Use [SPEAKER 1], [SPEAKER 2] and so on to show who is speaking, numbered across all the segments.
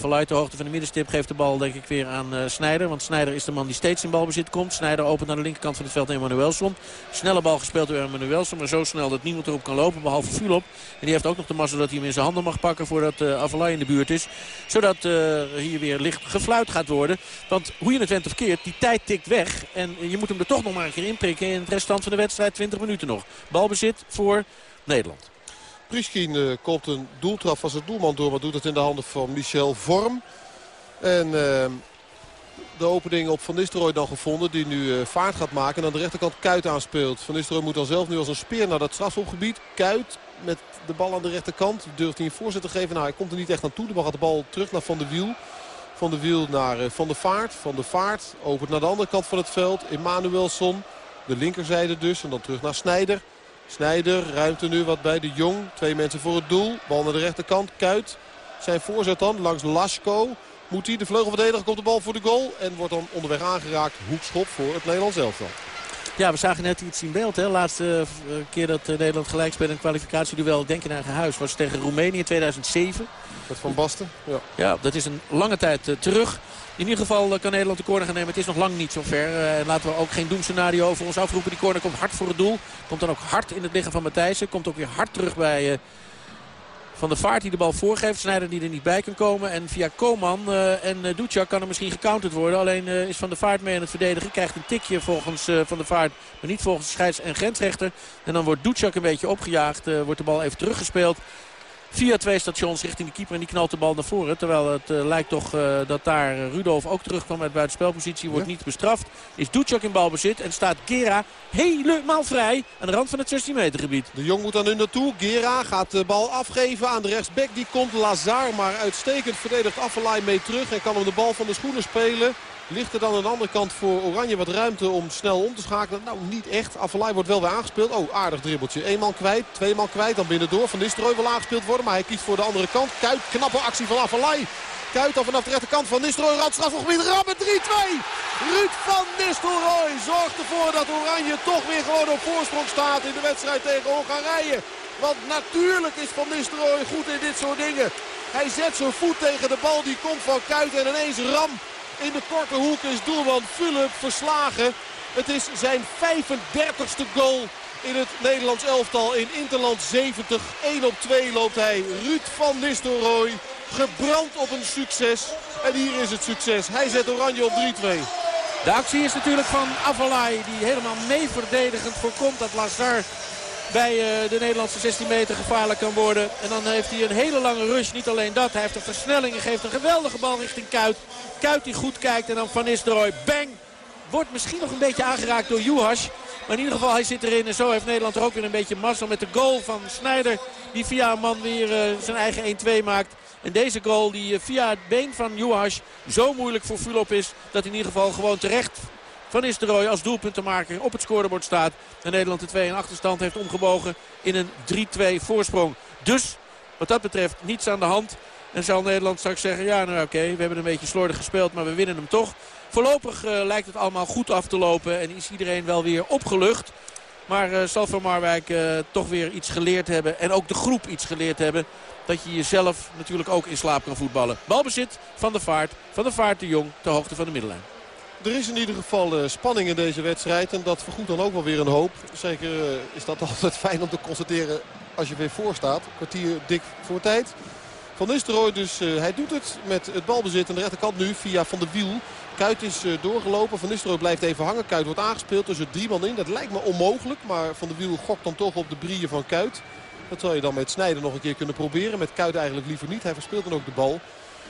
[SPEAKER 1] Vanuit de hoogte van de middenstip geeft de bal denk ik weer aan uh, Snijder. Want Snijder is de man die steeds in balbezit komt. Snijder opent naar de linkerkant van het veld Emanuelson. Snelle bal gespeeld door Emanuelson. Maar zo snel dat niemand erop kan lopen behalve Fulop. En die heeft ook nog de massa dat hij hem in zijn handen mag pakken voordat uh, Avalai in de buurt is. Zodat uh, hier weer licht gefluit gaat worden. Want hoe je het went of keert, die tijd tikt weg. En je moet hem er toch nog maar een keer inprikken in het restant van de wedstrijd. 20 minuten nog. Balbezit voor Nederland.
[SPEAKER 2] Priskin uh, koopt een doeltrap van zijn doelman door. Maar doet het in de handen van Michel Vorm. En uh, de opening op Van Nistelrooy dan gevonden. Die nu uh, vaart gaat maken. En aan de rechterkant Kuit aanspeelt. Van Nistelrooy moet dan zelf nu als een speer naar dat strafschopgebied. Kuit met de bal aan de rechterkant. Durft hij een voorzet te geven. Nou, hij komt er niet echt aan toe. Bal gaat de bal terug naar Van de Wiel. Van de Wiel naar Van de Vaart. Van de Vaart opent naar de andere kant van het veld. Emanuelson. De linkerzijde dus. En dan terug naar Snijder. Snijder, ruimte nu wat bij de Jong. Twee mensen voor het doel. Bal naar de rechterkant. Kuit. Zijn voorzet dan langs Lasko. Moet hij de vleugelverdediger komt de bal voor de goal. En wordt dan onderweg aangeraakt. Hoekschop voor het Nederlands elftal.
[SPEAKER 1] Ja, we zagen net iets in beeld. Hè. Laatste keer dat Nederland gelijk speelde in een kwalificatieduel. Denk in eigen huis. Was tegen Roemenië in 2007.
[SPEAKER 2] Met Van Basten. Ja,
[SPEAKER 1] ja dat is een lange tijd terug. In ieder geval kan Nederland de corner gaan nemen. Het is nog lang niet zo ver. Uh, laten we ook geen doemscenario voor ons afroepen. Die corner komt hard voor het doel. Komt dan ook hard in het liggen van Matthijssen. Komt ook weer hard terug bij uh, Van der Vaart die de bal voorgeeft. Snijder die er niet bij kan komen. En via Koman en uh, kan er misschien gecounterd worden. Alleen is Van der Vaart mee aan het verdedigen. Krijgt een tikje volgens Van der Vaart. Maar niet volgens de scheids- en grensrechter. En dan wordt Ducjak een beetje opgejaagd. wordt de bal even teruggespeeld. Via twee stations richting de keeper en die knalt de bal naar voren. Terwijl het uh, lijkt toch uh, dat daar Rudolf ook terugkwam uit buitenspelpositie. Wordt ja. niet bestraft. Is Ducjak in balbezit en staat Gera helemaal vrij aan de rand van het 16 meter gebied.
[SPEAKER 2] De Jong moet dan nu naartoe. Gera gaat de bal afgeven aan de rechtsback. Die komt Lazar maar uitstekend verdedigt Affelay mee terug. En kan hem de bal van de schoenen spelen. Ligt er dan aan de andere kant voor Oranje wat ruimte om snel om te schakelen? Nou, niet echt. Avalai wordt wel weer aangespeeld. Oh, aardig dribbeltje. Eén man kwijt, twee man kwijt. Dan binnendoor. Van Nistelrooy wil aangespeeld worden, maar hij kiest voor de andere kant. Kuit, knappe actie van Avalai. Kuit dan vanaf de rechterkant van Nistelrooy. Randstrafgebied, rammen 3-2. Ruud van Nistelrooy zorgt ervoor dat Oranje toch weer gewoon op voorsprong staat in de wedstrijd tegen Hongarije. Want natuurlijk is Van Nistelrooy goed in dit soort dingen. Hij zet zijn voet tegen de bal, die komt van Kuit en ineens ram in de korte hoek is doelman Philip verslagen. Het is zijn 35ste goal in het Nederlands elftal in Interland 70. 1 op 2 loopt hij. Ruud van Nistelrooy gebrand op een succes. En hier is het succes. Hij zet Oranje op 3-2.
[SPEAKER 1] De actie is natuurlijk van Avalai die helemaal mee verdedigend voorkomt dat Lazar bij uh, de Nederlandse 16 meter gevaarlijk kan worden. En dan heeft hij een hele lange rush. Niet alleen dat, hij heeft een versnelling en geeft een geweldige bal richting Kuit. Kuit die goed kijkt en dan Van Nistelrooy, bang! Wordt misschien nog een beetje aangeraakt door Juhas. Maar in ieder geval, hij zit erin. En zo heeft Nederland er ook weer een beetje mazzel met de goal van Snijder. Die via een man weer uh, zijn eigen 1-2 maakt. En deze goal die uh, via het been van Juhas zo moeilijk voor Fulop is. Dat in ieder geval gewoon terecht van Nistelrooy als doelpuntenmaker op het scorebord staat. En Nederland de 2 in achterstand heeft omgebogen in een 3-2 voorsprong. Dus wat dat betreft niets aan de hand. En zal Nederland straks zeggen, ja nou oké, we hebben een beetje slordig gespeeld, maar we winnen hem toch. Voorlopig uh, lijkt het allemaal goed af te lopen en is iedereen wel weer opgelucht. Maar uh, zal Van Marwijk uh, toch weer iets geleerd hebben en ook de groep iets geleerd hebben. Dat je jezelf natuurlijk ook in slaap kan voetballen. Balbezit van de vaart, van de vaart de jong, ter hoogte van de middenlijn.
[SPEAKER 2] Er is in ieder geval uh, spanning in deze wedstrijd. En dat vergoedt dan ook wel weer een hoop. Zeker uh, is dat altijd fijn om te constateren als je weer voor staat. Kwartier dik voor tijd. Van Nistelrooy dus, uh, hij doet het met het balbezit aan de rechterkant nu via Van de Wiel. Kuit is doorgelopen. Van Nistelrooy blijft even hangen. Kuit wordt aangespeeld tussen drie man in. Dat lijkt me onmogelijk. Maar Van de Wiel gokt dan toch op de brieën van Kuit. Dat zou je dan met Snijden nog een keer kunnen proberen. Met Kuit eigenlijk liever niet. Hij verspeelt dan ook de bal.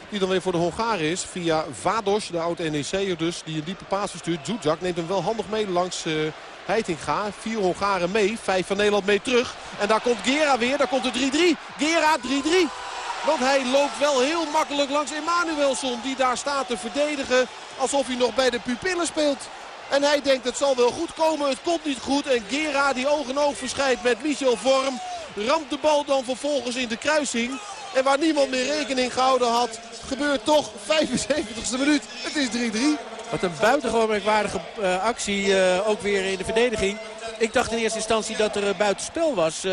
[SPEAKER 2] Die dan weer voor de Hongaren is. Via Vados, de oud-NEC'er dus. Die een diepe paas verstuurt. Zuzak neemt hem wel handig mee langs uh, Heitinga. Vier Hongaren mee. Vijf van Nederland mee terug. En daar komt Gera weer. Daar komt de 3-3. Gera 3-3. Want hij loopt wel heel makkelijk langs Emanuelson. Die daar staat te verdedigen. Alsof hij nog bij de pupillen speelt. En hij denkt het zal wel goed komen. Het komt niet goed. En Gera die oog in oog verschijnt met Michel Vorm. Ramt de bal dan vervolgens in de kruising. En waar niemand meer rekening gehouden had, gebeurt toch 75ste minuut. Het is 3-3.
[SPEAKER 1] Wat een buitengewoon merkwaardige uh, actie, uh, ook weer in de verdediging. Ik dacht in eerste instantie dat er uh, buitenspel was,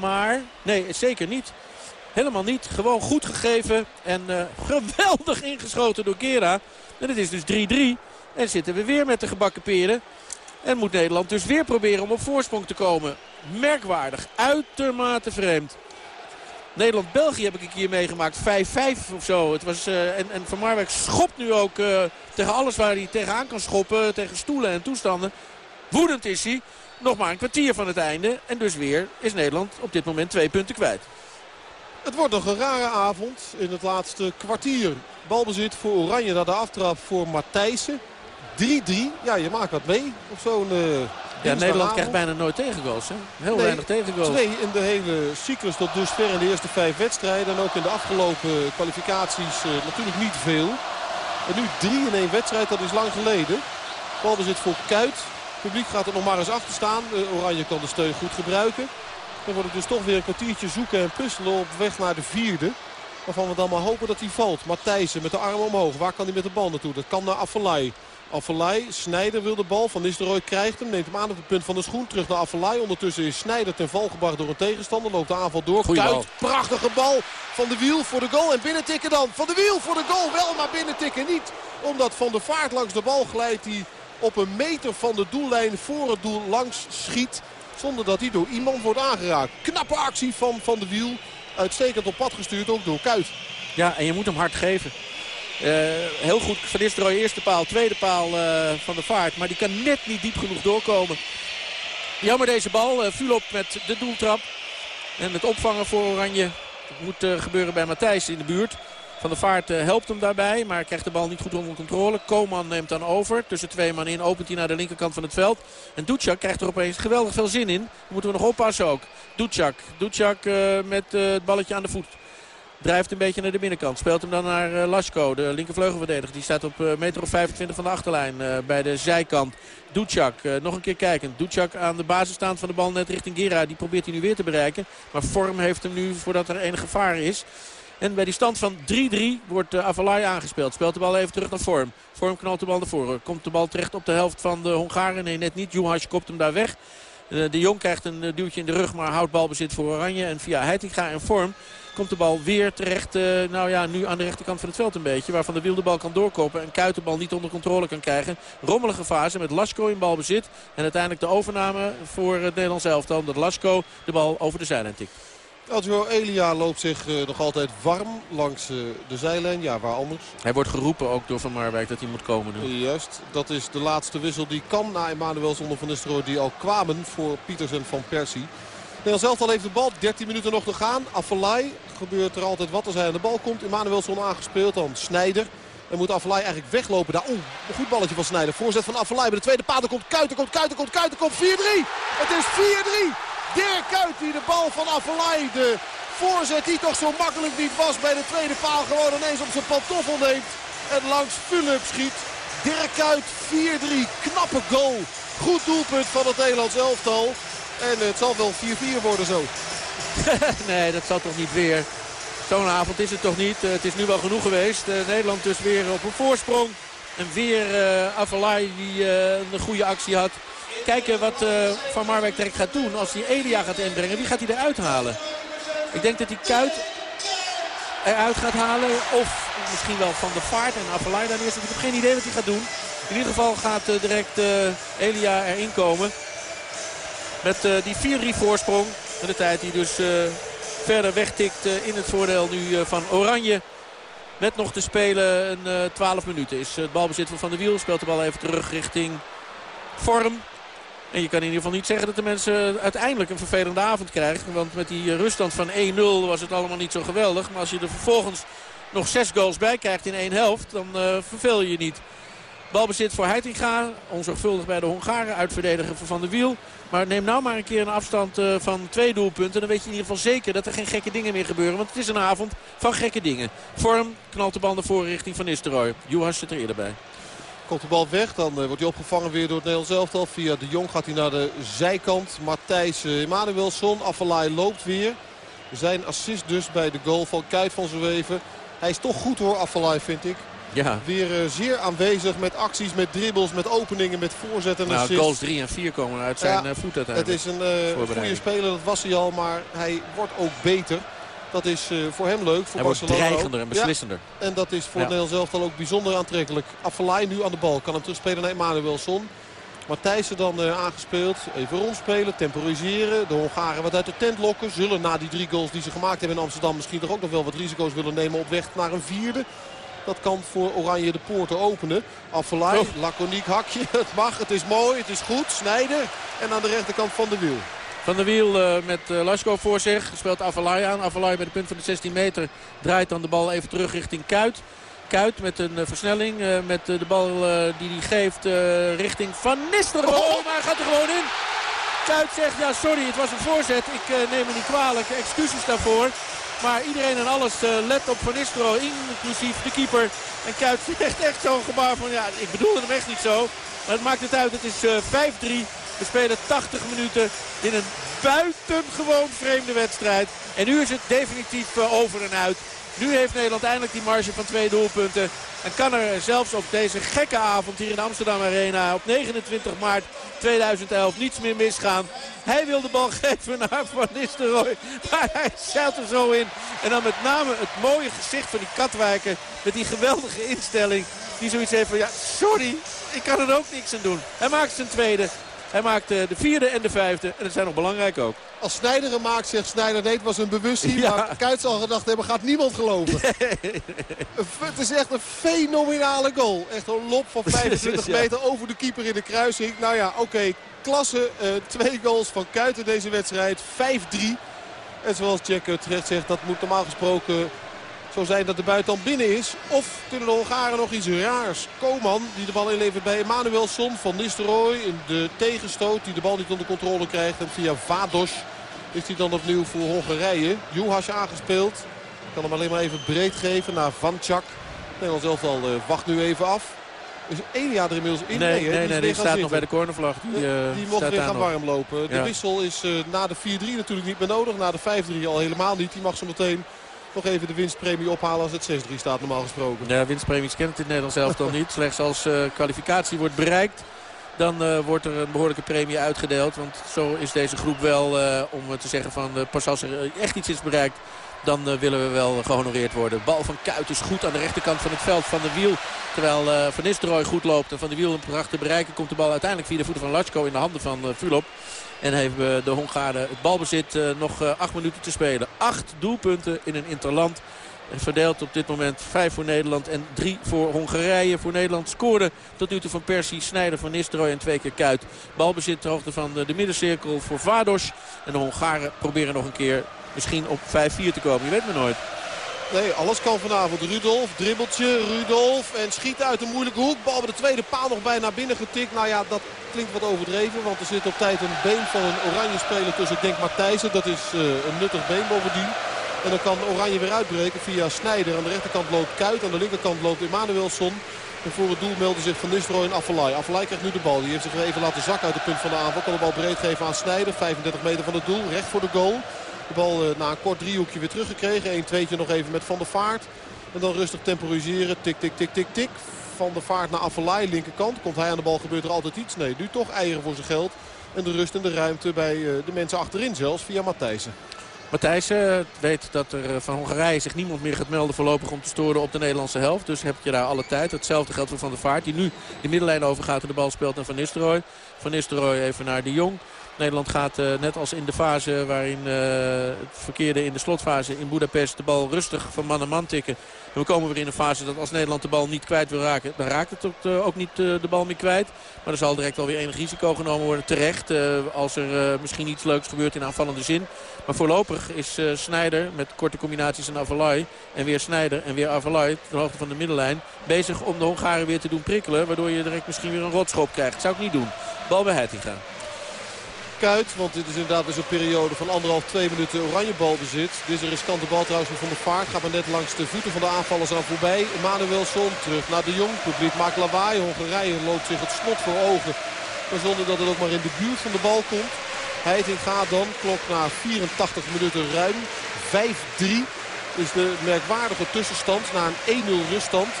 [SPEAKER 1] maar nee, zeker niet. Helemaal niet. Gewoon goed gegeven. En geweldig ingeschoten door Gera. En het is dus 3-3. En zitten we weer met de gebakken peren. En moet Nederland dus weer proberen om op voorsprong te komen. Merkwaardig. Uitermate vreemd. Nederland-België heb ik een meegemaakt. 5-5 of zo. Het was, uh, en, en Van Marwijk schopt nu ook uh, tegen alles waar hij tegenaan kan schoppen. Tegen stoelen en toestanden. Woedend is hij. Nog maar een kwartier van het einde. En dus weer is Nederland op dit moment twee punten kwijt.
[SPEAKER 2] Het wordt nog een rare avond in het laatste kwartier. Balbezit voor Oranje naar de aftrap voor Matthijssen. 3-3. Ja, je maakt wat mee op zo'n... Uh,
[SPEAKER 1] ja, Nederland krijgt bijna nooit tegengoals. Hè? Heel
[SPEAKER 2] nee,
[SPEAKER 1] weinig tegengoals.
[SPEAKER 2] Twee in de hele cyclus tot dusver in de eerste vijf wedstrijden. En ook in de afgelopen kwalificaties uh, natuurlijk niet veel. En nu drie in één wedstrijd, dat is lang geleden. Balbezit voor Kuit. Het publiek gaat er nog maar eens achter staan. Uh, Oranje kan de steun goed gebruiken. Dan wordt het dus toch weer een kwartiertje zoeken en puzzelen op weg naar de vierde. Waarvan we dan maar hopen dat hij valt. Matthijssen met de arm omhoog. Waar kan hij met de bal naartoe? Dat kan naar Affelay. Affelay, Snijder wil de bal. Van Nistelrooy krijgt hem. Neemt hem aan op het punt van de schoen. Terug naar Affelay. Ondertussen is Snijder ten val gebracht door een tegenstander. Loopt de aanval door.
[SPEAKER 1] Goeie
[SPEAKER 2] Kuit,
[SPEAKER 1] bal.
[SPEAKER 2] prachtige bal van de wiel voor de goal. En binnentikken dan. Van de wiel voor de goal. Wel, maar binnentikken niet. Omdat Van de Vaart langs de bal glijdt. Die op een meter van de doellijn voor het doel langs schiet. Zonder dat hij door iemand wordt aangeraakt. Knappe actie van Van de Wiel. Uitstekend op pad gestuurd ook door Kuit.
[SPEAKER 1] Ja, en je moet hem hard geven. Uh, heel goed Van Nistelrooy eerste paal, tweede paal uh, van de vaart. Maar die kan net niet diep genoeg doorkomen. Jammer deze bal. Uh, Fulop met de doeltrap. En het opvangen voor Oranje moet gebeuren bij Matthijs in de buurt. Van der Vaart helpt hem daarbij, maar krijgt de bal niet goed onder controle. Koman neemt dan over. Tussen twee man in opent hij naar de linkerkant van het veld. En Ducjak krijgt er opeens geweldig veel zin in. moeten we nog oppassen ook. Ducjak, Ducjak met het balletje aan de voet. Drijft een beetje naar de binnenkant. Speelt hem dan naar uh, Lasko, de linkervleugelverdediger. Die staat op uh, meter of 25 van de achterlijn uh, bij de zijkant. Ducjak, nog een keer kijkend. Ducjak aan de basis staand van de bal net richting Gera. Die probeert hij nu weer te bereiken. Maar vorm heeft hem nu voordat er enig gevaar is. En bij die stand van 3-3 wordt Avalai aangespeeld. Speelt de bal even terug naar Vorm. Vorm knalt de bal naar voren. Komt de bal terecht op de helft van de Hongaren. Nee, net niet. Juhas kopt hem daar weg. De Jong krijgt een duwtje in de rug, maar houdt balbezit voor Oranje. En via Heitinga en Vorm komt de bal weer terecht. Uh, nou ja, nu aan de rechterkant van het veld een beetje. Waarvan de Wiel de bal kan doorkopen en Kuit de bal niet onder controle kan krijgen. Rommelige fase met Lasco in balbezit. En uiteindelijk de overname voor het Nederlands elftal. Dat Lasco de bal over de zijlijn tikt.
[SPEAKER 2] Aljo Elia loopt zich uh, nog altijd warm langs uh, de zijlijn. Ja, waar anders?
[SPEAKER 1] Hij wordt geroepen ook door Van Marwijk dat hij moet komen nu.
[SPEAKER 2] Uh, juist, dat is de laatste wissel die kan na Emmanuel zonder Van Nistelrooy. Die al kwamen voor Pieters en Van Persie. Nederland zelf al heeft de bal. 13 minuten nog te gaan. Affelay gebeurt er altijd wat als hij aan de bal komt. Emmanuelson aangespeeld. Dan Snijder. Dan moet Affelay eigenlijk weglopen. Daar, oeh, een goed balletje van Snijder. Voorzet van Affelay bij de tweede paal. Er komt Kuiten, komt Kuiten, komt Kuiten, komt 4-3. Het is 4-3. Dirk Kuyt die de bal van Avalai, de voorzet die toch zo makkelijk niet was bij de tweede paal, gewoon ineens op zijn pantoffel neemt. En langs Philip schiet. Dirk Kuyt 4-3, knappe goal. Goed doelpunt van het Nederlands elftal. En het zal wel 4-4 worden zo.
[SPEAKER 1] nee, dat zal toch niet weer. Zo'n avond is het toch niet. Uh, het is nu wel genoeg geweest. Uh, Nederland dus weer op een voorsprong. En weer uh, Avalai die een goede actie had. Kijken wat Van Marwijk direct gaat doen. Als hij Elia gaat inbrengen, wie gaat hij eruit halen? Ik denk dat hij Kuit eruit gaat halen. Of misschien wel Van de Vaart en Avalai daar neerzet. Ik heb geen idee wat hij gaat doen. In ieder geval gaat direct Elia erin komen. Met die 4-3 voorsprong. De tijd die dus verder wegtikt in het voordeel nu van Oranje. Met nog te spelen een 12 minuten is het balbezit van Van der Wiel. Speelt de bal even terug richting Vorm. En je kan in ieder geval niet zeggen dat de mensen uiteindelijk een vervelende avond krijgen. Want met die ruststand van 1-0 was het allemaal niet zo geweldig. Maar als je er vervolgens nog zes goals bij krijgt in één helft, dan uh, verveel je je niet. Balbezit voor Heitinga. Onzorgvuldig bij de Hongaren. Uitverdediger van der Wiel. Maar neem nou maar een keer een afstand uh, van twee doelpunten. Dan weet je in ieder geval zeker dat er geen gekke dingen meer gebeuren. Want het is een avond van gekke dingen. Vorm knalt de bal naar voren richting Van Nistelrooy. Juhas zit er eerder bij.
[SPEAKER 2] Komt de bal weg. Dan uh, wordt hij opgevangen weer door het Nederlands elftal. Via de Jong gaat hij naar de zijkant. Matthijs uh, Emanuelson. Affelay loopt weer. Zijn assist dus bij de goal van Kuit van Zweven. Hij is toch goed hoor, Affelay vind ik.
[SPEAKER 1] Ja.
[SPEAKER 2] Weer uh, zeer aanwezig met acties, met dribbles, met openingen, met voorzetten en
[SPEAKER 1] nou,
[SPEAKER 2] assists.
[SPEAKER 1] goals 3 en 4 komen uit zijn ja, voet uiteindelijk.
[SPEAKER 2] Het is een goede speler, dat was hij al. Maar hij wordt ook beter. Dat is voor hem leuk. Voor
[SPEAKER 1] Hij
[SPEAKER 2] Barcelona
[SPEAKER 1] wordt dreigender en beslissender.
[SPEAKER 2] Ja. En dat is voor ja. Nederland zelf dan ook bijzonder aantrekkelijk. Afellay nu aan de bal. Kan hem terugspelen naar Emanuelson. Matthijssen dan uh, aangespeeld. Even rondspelen, temporiseren. De Hongaren wat uit de tent lokken. Zullen na die drie goals die ze gemaakt hebben in Amsterdam... misschien toch ook nog wel wat risico's willen nemen op weg naar een vierde. Dat kan voor Oranje de poorten openen. Affelay, oh. laconiek hakje. Het mag, het is mooi, het is goed. Snijder. En aan de rechterkant van de wiel.
[SPEAKER 1] Van de Wiel uh, met uh, Lasko voor zich. Speelt Avalai aan. Avalai bij de punt van de 16 meter. Draait dan de bal even terug richting Kuit. Kuit met een uh, versnelling. met de bal die hij geeft richting Van Nistelrooy. Oh, maar hij gaat er gewoon in. Kuit zegt, ja sorry, het was een voorzet. Ik neem me niet kwalijk. Excuses daarvoor. Maar iedereen en alles let op Van Nistelrooy. Inclusief de keeper. En Kuit zegt echt zo'n gebaar van, ja, ik bedoelde hem echt niet zo. Maar het maakt het uit. Het is 5-3. We spelen 80 minuten in een buitengewoon vreemde wedstrijd. En nu is het definitief eh, over en uit. Nu heeft Nederland eindelijk die marge van twee doelpunten. En kan er zelfs op deze gekke avond hier in Amsterdam Arena op 29 maart 2011 niets meer misgaan. Hij wil de bal geven naar Van Nistelrooy. Maar hij zeilt er zo in. En dan met name het mooie gezicht van die Katwijker. Met die geweldige instelling. Die zoiets heeft van ja sorry ik kan er ook niks aan doen. Hij maakt zijn tweede. Hij maakt de vierde en de vijfde. En dat zijn nog belangrijk ook.
[SPEAKER 2] Als Snijder hem maakt, zegt Snijder, nee, het was een bewustzijn. Ja. Maar Kuit zal gedacht hebben, gaat niemand geloven. het is echt een fenomenale goal. Echt een lop van 25 meter over de keeper in de kruising. Nou ja, oké, klasse. Uh, twee goals van Kuit in deze wedstrijd. 5-3. En zoals Jack terecht zegt, dat moet normaal gesproken zo zijn dat de buitenland binnen is. Of kunnen de Hongaren nog iets raars. Koman die de bal inlevert bij Emanuelson van Nistelrooy. In de tegenstoot die de bal niet onder controle krijgt. En via Vados is hij dan opnieuw voor Hongarije. Juhas aangespeeld. Kan hem alleen maar even breed geven naar Vanchak. Nederland zelf al uh, wacht nu even af. Is Elia er inmiddels in?
[SPEAKER 1] Nee, nee, nee, nee die, staat nog bij de cornervlag. Die, uh,
[SPEAKER 2] die mocht weer gaan warm lopen. De wissel is uh, na de 4-3 natuurlijk niet meer nodig. Na de 5-3 al helemaal niet. Die mag zo meteen nog even de winstpremie ophalen als het 6-3 staat normaal gesproken.
[SPEAKER 1] Ja, winstpremies kent het in Nederland zelf dan niet. Slechts als uh, kwalificatie wordt bereikt. Dan uh, wordt er een behoorlijke premie uitgedeeld. Want zo is deze groep wel uh, om te zeggen van pas als er echt iets is bereikt. Dan willen we wel gehonoreerd worden. Bal van Kuit is goed aan de rechterkant van het veld. Van de wiel. Terwijl Van Nistelrooy goed loopt. En van de wiel een pracht te bereiken. Komt de bal uiteindelijk via de voeten van Latschko in de handen van Fulop. En hebben de Hongaren het balbezit uh, nog uh, acht minuten te spelen. Acht doelpunten in een interland. Verdeeld op dit moment vijf voor Nederland en drie voor Hongarije. Voor Nederland scoorde tot nu toe van Persie, Snijder, Van Nistelrooy en twee keer Kuit. Balbezit ter hoogte van de, de middencirkel voor Vados. En de Hongaren proberen nog een keer misschien op 5-4 te komen. Je weet maar nooit.
[SPEAKER 2] Nee, alles kan vanavond. Rudolf, dribbeltje, Rudolf. En schiet uit een moeilijke hoek. Bal bij de tweede paal nog bijna binnen getikt. Nou ja, dat klinkt wat overdreven. Want er zit op tijd een been van een oranje speler tussen. Ik denk Matthijsen. Dat is uh, een nuttig been bovendien. En dan kan Oranje weer uitbreken via Snijder. Aan de rechterkant loopt Kuit. Aan de linkerkant loopt Emanuelson. En voor het doel melden zich Van Nistelrooy en Affelay. Affelay krijgt nu de bal. Die heeft zich even laten zakken uit het punt van de aanval. Kan de bal breed geven aan Snijder. 35 meter van het doel. Recht voor de goal. De bal eh, na een kort driehoekje weer teruggekregen. 1 tweetje nog even met Van der Vaart. En dan rustig temporiseren. Tik, tik, tik, tik, tik. Van der Vaart naar Avalai, linkerkant. Komt hij aan de bal, gebeurt er altijd iets? Nee, nu toch eieren voor zijn geld. En de rust en de ruimte bij eh, de mensen achterin zelfs via Matthijsen.
[SPEAKER 1] Matthijssen weet dat er eh, van Hongarije zich niemand meer gaat melden voorlopig om te storen op de Nederlandse helft. Dus heb je daar alle tijd. Hetzelfde geldt voor Van der Vaart die nu de middenlijn overgaat en de bal speelt naar Van Nistelrooy. Van Nistelrooy even naar de Jong. Nederland gaat uh, net als in de fase waarin uh, het verkeerde in de slotfase in Budapest de bal rustig van man naar man tikken. En we komen weer in een fase dat als Nederland de bal niet kwijt wil raken, dan raakt het ook, ook niet de bal meer kwijt. Maar er zal direct alweer enig risico genomen worden. Terecht als er misschien iets leuks gebeurt in aanvallende zin. Maar voorlopig is Snijder met korte combinaties en Avalai. En weer Snijder en weer Avalai, de hoogte van de middenlijn. Bezig om de Hongaren weer te doen prikkelen. Waardoor je direct misschien weer een rotschop krijgt. Dat zou ik niet doen. Bal bij Heitinga.
[SPEAKER 2] Kuit. Want dit is inderdaad dus een periode van anderhalf, twee minuten oranje balbezit. Dit is een riskante bal trouwens van de vaart. Gaat maar net langs de voeten van de aanvallers aan voorbij. Emanuelson terug naar de Jong. Publiek maakt lawaai. Hongarije loopt zich het slot voor ogen. Maar zonder dat het ook maar in de buurt van de bal komt. Heiting gaat dan. Klok na 84 minuten ruim. 5-3 is de merkwaardige tussenstand na een 1-0 ruststand.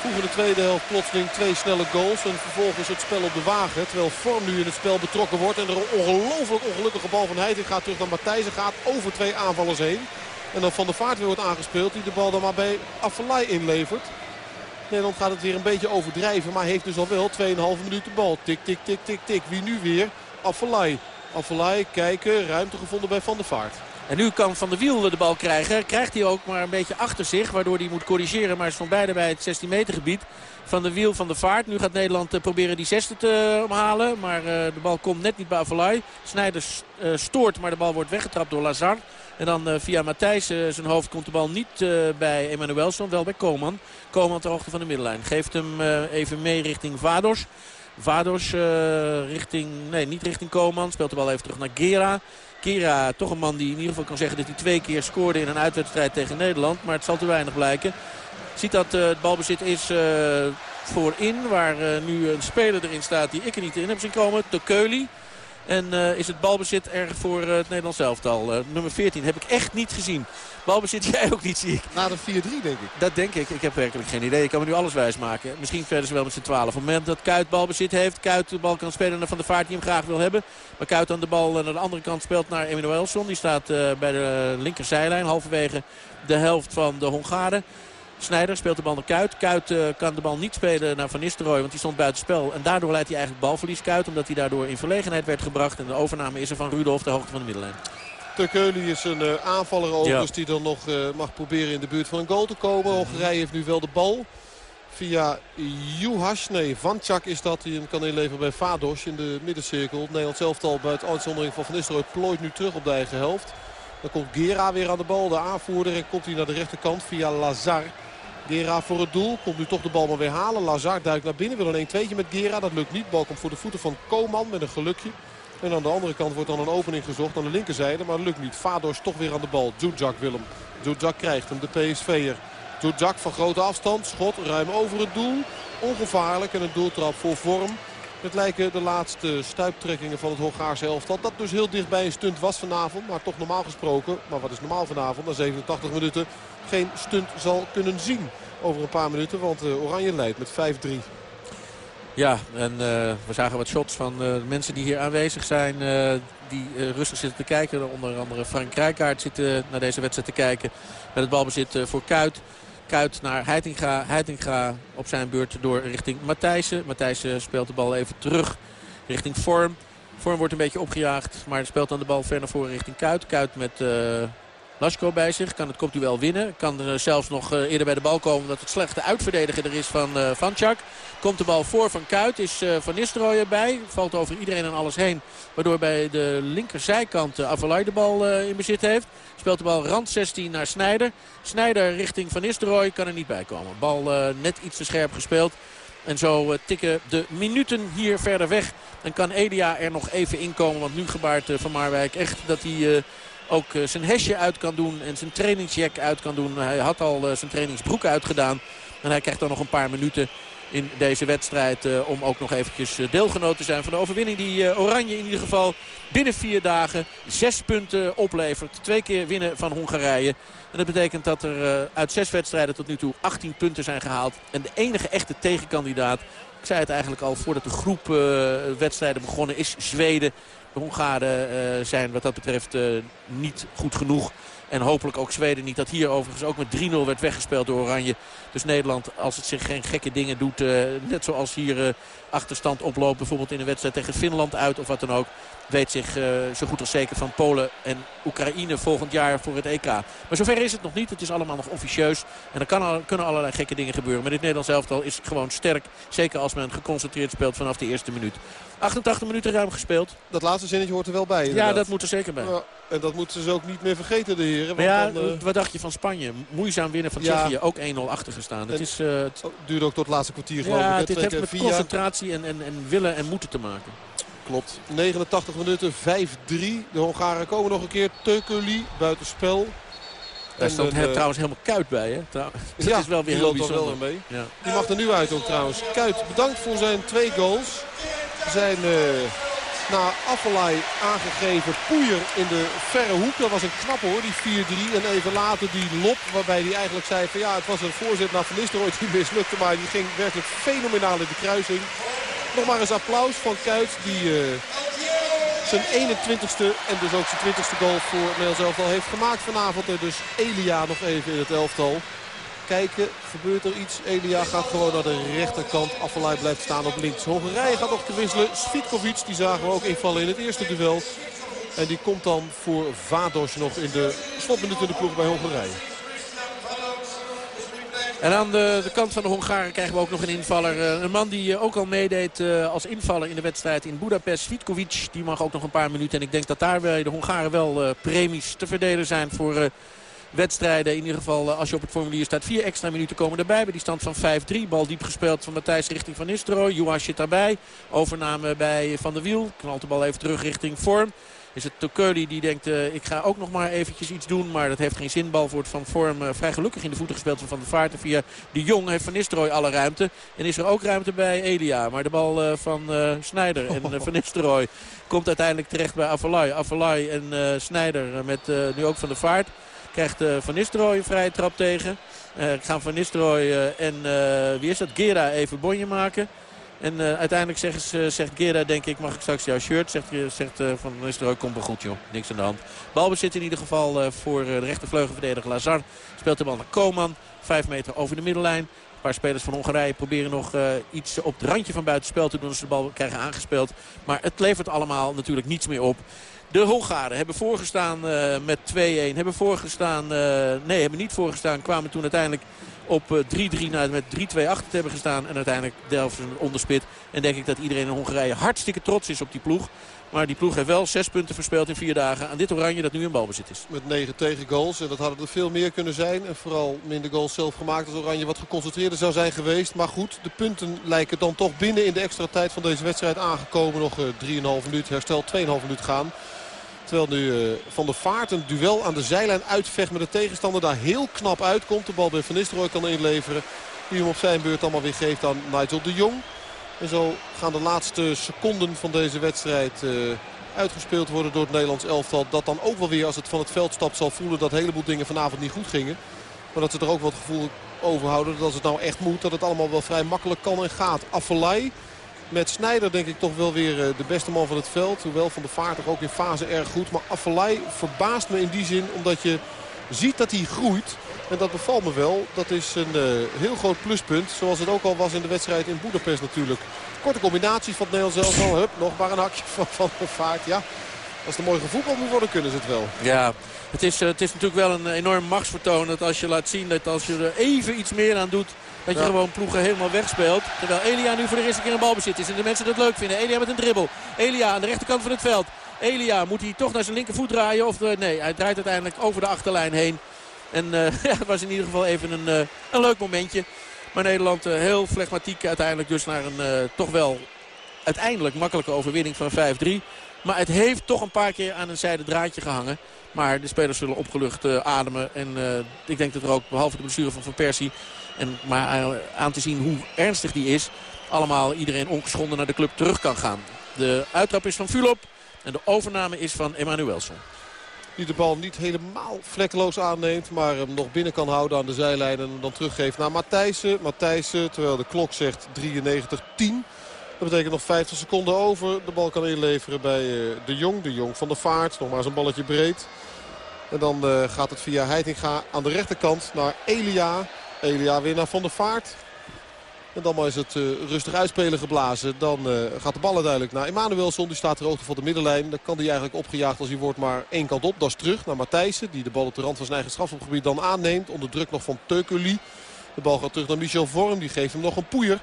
[SPEAKER 2] Vroeg in de tweede helft plotseling twee snelle goals. En vervolgens het spel op de wagen. Terwijl Vorm nu in het spel betrokken wordt. En er een ongelooflijk ongelukkige bal van Heiting gaat terug naar Matthijsen. Gaat over twee aanvallers heen. En dan Van der Vaart weer wordt aangespeeld. Die de bal dan maar bij Affelay inlevert. Nederland gaat het weer een beetje overdrijven. Maar heeft dus al wel 2,5 minuten bal. Tik, tik, tik, tik, tik. Wie nu weer? Affelay. Affelay kijken. Ruimte gevonden bij Van der Vaart.
[SPEAKER 1] En nu kan Van der Wiel de bal krijgen. Krijgt hij ook maar een beetje achter zich. Waardoor hij moet corrigeren. Maar ze stond beide bij het 16 meter gebied. Van de wiel van de vaart. Nu gaat Nederland eh, proberen die zesde te omhalen. Maar eh, de bal komt net niet bij Avalai. Snijder eh, stoort, maar de bal wordt weggetrapt door Lazar. En dan via Matthijs zijn hoofd komt de bal niet bij Emanuelson. Wel bij Koman. Koman ter hoogte van de middenlijn. Geeft hem even mee richting Vados. Vados richting, nee niet richting Koman. Speelt de bal even terug naar Gera. Kira, toch een man die in ieder geval kan zeggen dat hij twee keer scoorde in een uitwedstrijd tegen Nederland. Maar het zal te weinig blijken. Ziet dat uh, het balbezit is uh, voorin. Waar nu een speler erin staat die ik er niet in heb zien komen. De Keuly. En is het balbezit erg voor het Nederlands elftal. nummer 14 heb ik echt niet gezien. Balbezit jij ook niet, zie ik.
[SPEAKER 2] Na de 4-3 denk ik.
[SPEAKER 1] Dat denk ik. Ik heb werkelijk geen idee. Ik kan me nu alles wijs maken. Misschien verder ze wel met z'n 12. Op het moment dat Kuit balbezit heeft. Kuit de bal kan spelen naar Van de Vaart die hem graag wil hebben. Maar Kuit dan de bal naar de andere kant speelt naar Emanuelson. Die staat bij de linkerzijlijn. Halverwege de helft van de Hongaren. Snijder speelt de bal naar Kuit. Kuit uh, kan de bal niet spelen naar Van Nistelrooy, want die stond buitenspel. En daardoor leidt hij eigenlijk balverlies Kuit, omdat hij daardoor in verlegenheid werd gebracht. En de overname is er van Rudolf de hoogte van de middenlijn.
[SPEAKER 2] De Keulen is een uh, aanvaller overigens die dan nog uh, mag proberen in de buurt van een goal te komen. Hongarije heeft nu wel de bal. Via Juhas, nee, Vanchak is dat. Die hem kan inleveren bij Vados in de middencirkel. Het Nederlands elftal buiten uitzondering van Van Nistelrooy plooit nu terug op de eigen helft. Dan komt Gera weer aan de bal, de aanvoerder. En komt hij naar de rechterkant via Lazar. Gera voor het doel. Komt nu toch de bal maar weer halen. Lazar duikt naar binnen. Wil een 1-2'tje met Gera. Dat lukt niet. Bal komt voor de voeten van Koman met een gelukje. En aan de andere kant wordt dan een opening gezocht aan de linkerzijde. Maar lukt niet. Vados toch weer aan de bal. Zuzak wil hem. Zuzak krijgt hem. De PSV'er. Zuzak van grote afstand. Schot ruim over het doel. Ongevaarlijk. En een doeltrap voor vorm. Het lijken de laatste stuiptrekkingen van het Hongaarse elftal. Dat dus heel dichtbij een stunt was vanavond. Maar toch normaal gesproken, maar wat is normaal vanavond na 87 minuten... geen stunt zal kunnen zien over een paar minuten. Want uh, Oranje leidt met 5-3.
[SPEAKER 1] Ja, en uh, we zagen wat shots van uh, mensen die hier aanwezig zijn. die rustig zitten te kijken. Onder andere Frank Rijkaard zit naar deze wedstrijd te kijken. Met het balbezit voor Kuit. Kuit naar Heitinga. Heitinga op zijn beurt door richting Matthijssen. Matthijssen speelt de bal even terug richting Vorm. Vorm wordt een beetje opgejaagd. Maar speelt dan de bal ver naar voren richting Kuit. Kuit met Lasko bij zich. Kan het kopduel winnen. Kan er zelfs nog uh, eerder bij de bal komen. Dat het slechte uitverdediger er is van uh, Vanchak. Komt de bal voor van Kuit. Is Van Nistelrooy erbij. Valt over iedereen en alles heen. Waardoor bij de linkerzijkant uh, Avalai de bal in bezit heeft. Speelt de bal rand 16 naar Snijder. Snijder richting Van Nistelrooy kan er niet bij komen. Bal net iets te scherp gespeeld. En zo tikken de minuten hier verder weg. En kan Elia er nog even inkomen. Want nu gebaart Van Marwijk echt dat hij ook zijn hesje uit kan doen. En zijn trainingsjack uit kan doen. Hij had al zijn trainingsbroek uitgedaan. En hij krijgt dan nog een paar minuten in deze wedstrijd. Uh, om ook nog eventjes deelgenoot te zijn van de overwinning die Oranje in ieder geval binnen vier dagen zes punten oplevert. Twee keer winnen van Hongarije. En dat betekent dat er uit zes wedstrijden tot nu toe 18 punten zijn gehaald. En de enige echte tegenkandidaat, ik zei het eigenlijk al voordat de groep wedstrijden begonnen, is Zweden. De Hongaren zijn wat dat betreft niet goed genoeg. En hopelijk ook Zweden niet. Dat hier overigens ook met 3-0 werd weggespeeld door Oranje. Dus Nederland, als het zich geen gekke dingen doet... Uh, net zoals hier uh, achterstand oploopt. Bijvoorbeeld in een wedstrijd tegen Finland uit of wat dan ook. Weet zich uh, zo goed als zeker van Polen en Oekraïne volgend jaar voor het EK. Maar zover is het nog niet. Het is allemaal nog officieus. En er kan, kunnen allerlei gekke dingen gebeuren. Maar dit Nederlands elftal is gewoon sterk. Zeker als men geconcentreerd speelt vanaf de eerste minuut. 88 minuten ruim gespeeld.
[SPEAKER 2] Dat laatste zinnetje hoort er wel bij
[SPEAKER 1] inderdaad. Ja, dat moet er zeker bij. Ja,
[SPEAKER 2] en dat moeten ze ook niet meer vergeten, de
[SPEAKER 1] Maar ja, dan, uh... wat dacht je van Spanje? Moeizaam winnen van Tsjechië. Ook 1-0 achter gestaan. Het, is, uh, het...
[SPEAKER 2] Oh, duurde ook tot het laatste kwartier geloof ik.
[SPEAKER 1] Het heeft met via... concentratie en, en, en willen en moeten te maken.
[SPEAKER 2] Klopt. 89 minuten, 5-3. De Hongaren komen nog een keer. Teukeli buitenspel.
[SPEAKER 1] Daar stond uh, trouwens helemaal Kuit bij. Hè? Dat
[SPEAKER 2] ja,
[SPEAKER 1] is wel weer heel bijzonder.
[SPEAKER 2] Wel mee. Ja. Die mag er nu uit ook trouwens. Kuit, bedankt voor zijn twee goals. Zijn uh, na Affelay aangegeven Poeier in de verre hoek. Dat was een knap hoor, die 4-3. En even later die lop waarbij hij eigenlijk zei van ja, het was een voorzet naar Van Nistelrooy die mislukte. Maar die ging werkelijk fenomenaal in de kruising. Nog maar eens applaus van Kuit die uh, zijn 21ste en dus ook zijn 20ste goal voor Nederland heeft gemaakt vanavond. En dus Elia nog even in het elftal. Kijken, gebeurt er iets? Elia gaat gewoon naar de rechterkant. Affelay blijft staan op links. Hongarije gaat nog te wisselen. Svitkovic, die zagen we ook invallen in het eerste duel. En die komt dan voor Vados nog in de slotminuut in de ploeg bij Hongarije.
[SPEAKER 1] En aan de, de, kant van de Hongaren krijgen we ook nog een invaller. Eh, een man die eh, ook al meedeed eh, als invaller in de wedstrijd in Budapest. Vitkovic, die mag ook nog een paar minuten. En ik denk dat daar de Hongaren wel premies te verdelen zijn voor wedstrijden. In ieder geval als je op het formulier staat. Vier extra minuten komen erbij bij die stand van 5-3. Bal diep gespeeld van Matthijs richting Van Nistelrooy. Juas zit daarbij. Overname bij Van der Wiel. Knalt de bal even terug richting Vorm is het Tokeuli die denkt uh, ik ga ook nog maar eventjes iets doen. Maar dat heeft geen zin. Bal wordt van vorm uh, vrij gelukkig in de voeten gespeeld van Van der Vaart. via de Jong heeft Van Nistelrooy alle ruimte. En is er ook ruimte bij Elia. Maar de bal van Snijder en Van Nistelrooy komt uiteindelijk terecht bij Avalai. Avalai en Snijder met nu ook Van der Vaart. Krijgt Van Nistelrooy een vrije trap tegen. gaan Van Nistelrooy en wie is dat? Gera even bonje maken. En uiteindelijk zegt, zegt Gera, denk ik, mag ik straks jouw shirt? Zegt, zegt Van Nistelrooy, komt wel goed joh, niks aan de hand. Balbezit in ieder geval voor de rechtervleugelverdediger Lazar. Speelt de bal naar Koman, vijf meter over de middenlijn. Een paar spelers van Hongarije proberen nog iets op het randje van buitenspel te doen als ze de bal krijgen aangespeeld. Maar het levert allemaal natuurlijk niets meer op. De Hongaren hebben voorgestaan uh, met 2-1. Hebben voorgestaan, uh, nee, hebben niet voorgestaan. Kwamen toen uiteindelijk op 3-3 eh, met 3-2 achter te hebben gestaan. En uiteindelijk Delft onderspit. En denk ik dat iedereen in Hongarije hartstikke trots is op die ploeg. Maar die ploeg heeft wel zes punten verspeeld in vier dagen aan dit oranje dat nu in balbezit is.
[SPEAKER 2] Met negen tegengoals. En dat hadden er veel meer kunnen zijn. En vooral minder goals zelf gemaakt als oranje wat geconcentreerder zou zijn geweest. Maar goed, de punten lijken dan toch binnen in de extra tijd van deze wedstrijd aangekomen. Nog 3,5 minuut herstel, 2,5 minuut gaan. Terwijl nu uh, Van der Vaart een duel aan de zijlijn uitvecht met de tegenstander. Daar heel knap uitkomt. De bal bij Van Nistelrooy kan inleveren. Die hem op zijn beurt allemaal weer geeft aan Nigel de Jong. En zo gaan de laatste seconden van deze wedstrijd uh, uitgespeeld worden door het Nederlands elftal. Dat dan ook wel weer als het van het veld stapt zal voelen dat een heleboel dingen vanavond niet goed gingen. Maar dat ze er ook wat gevoel over houden dat als het nou echt moet dat het allemaal wel vrij makkelijk kan en gaat. Affelay met Snijder denk ik toch wel weer eh, de beste man van het veld. Hoewel Van de Vaart ook in fase erg goed. Maar Affelay verbaast me in die zin omdat je ziet dat hij groeit. En dat bevalt me wel. Dat is een uh, heel groot pluspunt. Zoals het ook al was in de wedstrijd in Boedapest natuurlijk. Korte combinatie van het Nederlands zelf. Hup, nog maar een hakje van Van der Vaart. Ja, als er mooi gevoetbald moet worden kunnen ze het wel.
[SPEAKER 1] Ja, het is, uh, het is natuurlijk wel een enorm machtsvertoon. Dat als je laat zien dat als je er even iets meer aan doet dat je gewoon ploegen helemaal wegspeelt. Terwijl Elia nu voor de eerste keer een balbezit is. En de mensen dat leuk vinden. Elia met een dribbel. Elia aan de rechterkant van het veld. Elia moet hij toch naar zijn linkervoet draaien. Of eh, nee, hij draait uiteindelijk over de achterlijn heen. En uh, ja, het was in ieder geval even een, uh, een leuk momentje. Maar Nederland uh, heel flegmatiek uiteindelijk dus naar een toch wel uiteindelijk makkelijke overwinning van 5-3. Maar het heeft toch een paar keer aan een zijde draadje gehangen. Maar de spelers zullen opgelucht ademen. En ik denk dat er ook, behalve de blessure van Van Persie... En maar aan te zien hoe ernstig die is. Allemaal iedereen ongeschonden naar de club terug kan gaan. De uittrap is van Fulop. En de overname is van Emanuelson.
[SPEAKER 2] Die de bal niet helemaal vlekkeloos aanneemt. Maar hem nog binnen kan houden aan de zijlijn. En dan teruggeeft naar Matthijssen. Matthijssen, terwijl de klok zegt 93-10. Dat betekent nog 50 seconden over. De bal kan inleveren bij eh, De Jong. De Jong van de Vaart. Nog maar een balletje breed. En dan uh, gaat het via Heitinga aan de rechterkant naar Elia. Elia weer naar Van der Vaart. En dan is het uh, rustig uitspelen geblazen. Dan gaat de bal duidelijk naar Emanuelson. Die staat ter hoogte van de middenlijn. Dan kan hij eigenlijk opgejaagd als hij wordt maar één kant op. Dat is terug naar Matthijssen. Die de bal op de rand van zijn eigen strafschopgebied dan aanneemt. Onder druk nog van Teukeli. De bal gaat terug naar Michel Vorm. Die geeft hem nog een poeier.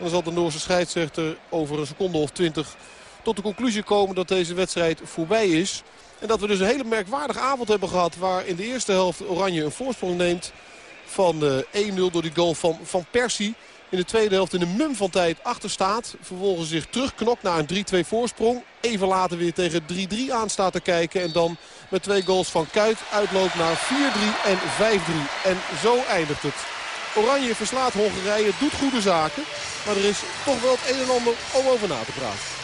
[SPEAKER 2] Dan zal de Noorse scheidsrechter over een seconde of twintig tot de conclusie komen dat deze wedstrijd voorbij is. En dat we dus een hele merkwaardige avond hebben gehad. Waar in de eerste helft Oranje een voorsprong neemt van 1-0 eh, door die goal van Van Persie. In de tweede helft in een mum van tijd achter staat. Vervolgens zich terugknokt naar een 3-2 voorsprong. Even later weer tegen 3-3 aan staat te kijken. En dan met twee goals van Kuit uitloopt naar 4-3 en 5-3. En zo eindigt het. Oranje verslaat Hongarije, doet goede zaken. Maar er is toch wel het een en ander om over na te praten.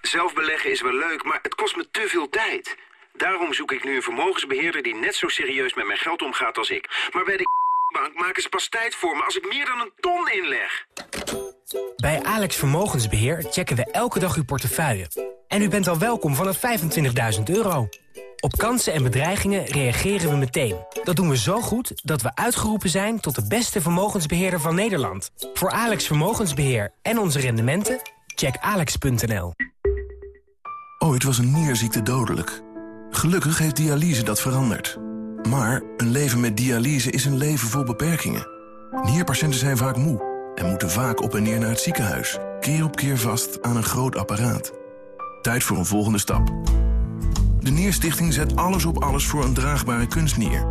[SPEAKER 3] Zelf beleggen is wel leuk, maar het kost me te veel tijd. Daarom zoek ik nu een vermogensbeheerder die net zo serieus met mijn geld omgaat als ik. Maar bij de Rabobank maken ze pas tijd voor me als ik meer dan een ton inleg.
[SPEAKER 4] Bij Alex Vermogensbeheer checken we elke dag uw portefeuille. En u bent al welkom vanaf 25.000 euro. Op kansen en bedreigingen reageren we meteen. Dat doen we zo goed dat we uitgeroepen zijn tot de beste vermogensbeheerder van Nederland. Voor Alex Vermogensbeheer en onze rendementen, check alex.nl.
[SPEAKER 5] Ooit was een nierziekte dodelijk. Gelukkig heeft dialyse dat veranderd. Maar een leven met dialyse is een leven vol beperkingen. Nierpatiënten zijn vaak moe en moeten vaak op en neer naar het ziekenhuis. Keer op keer vast aan een groot apparaat. Tijd voor een volgende stap. De Nierstichting zet alles op alles voor een draagbare kunstnier.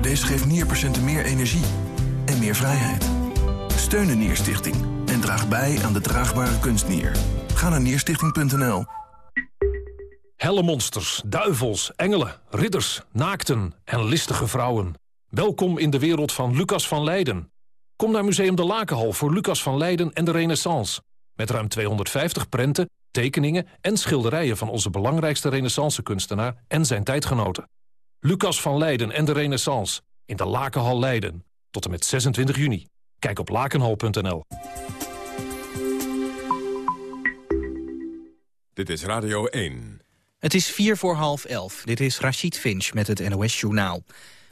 [SPEAKER 5] Deze geeft nierpatiënten meer energie en meer vrijheid. Steun de Nierstichting en draag bij aan de draagbare kunstnier. Ga naar nierstichting.nl.
[SPEAKER 6] Helle monsters, duivels, engelen, ridders, naakten en listige vrouwen. Welkom in de wereld van Lucas van Leiden. Kom naar Museum de Lakenhal voor Lucas van Leiden en de Renaissance. Met ruim 250 prenten, tekeningen en schilderijen... van onze belangrijkste renaissance-kunstenaar en zijn tijdgenoten. Lucas van Leiden en de Renaissance in de Lakenhal Leiden. Tot en met 26 juni. Kijk op lakenhal.nl.
[SPEAKER 7] Dit is Radio 1.
[SPEAKER 8] Het is vier voor half elf. Dit is Rachid Finch met het NOS-journaal.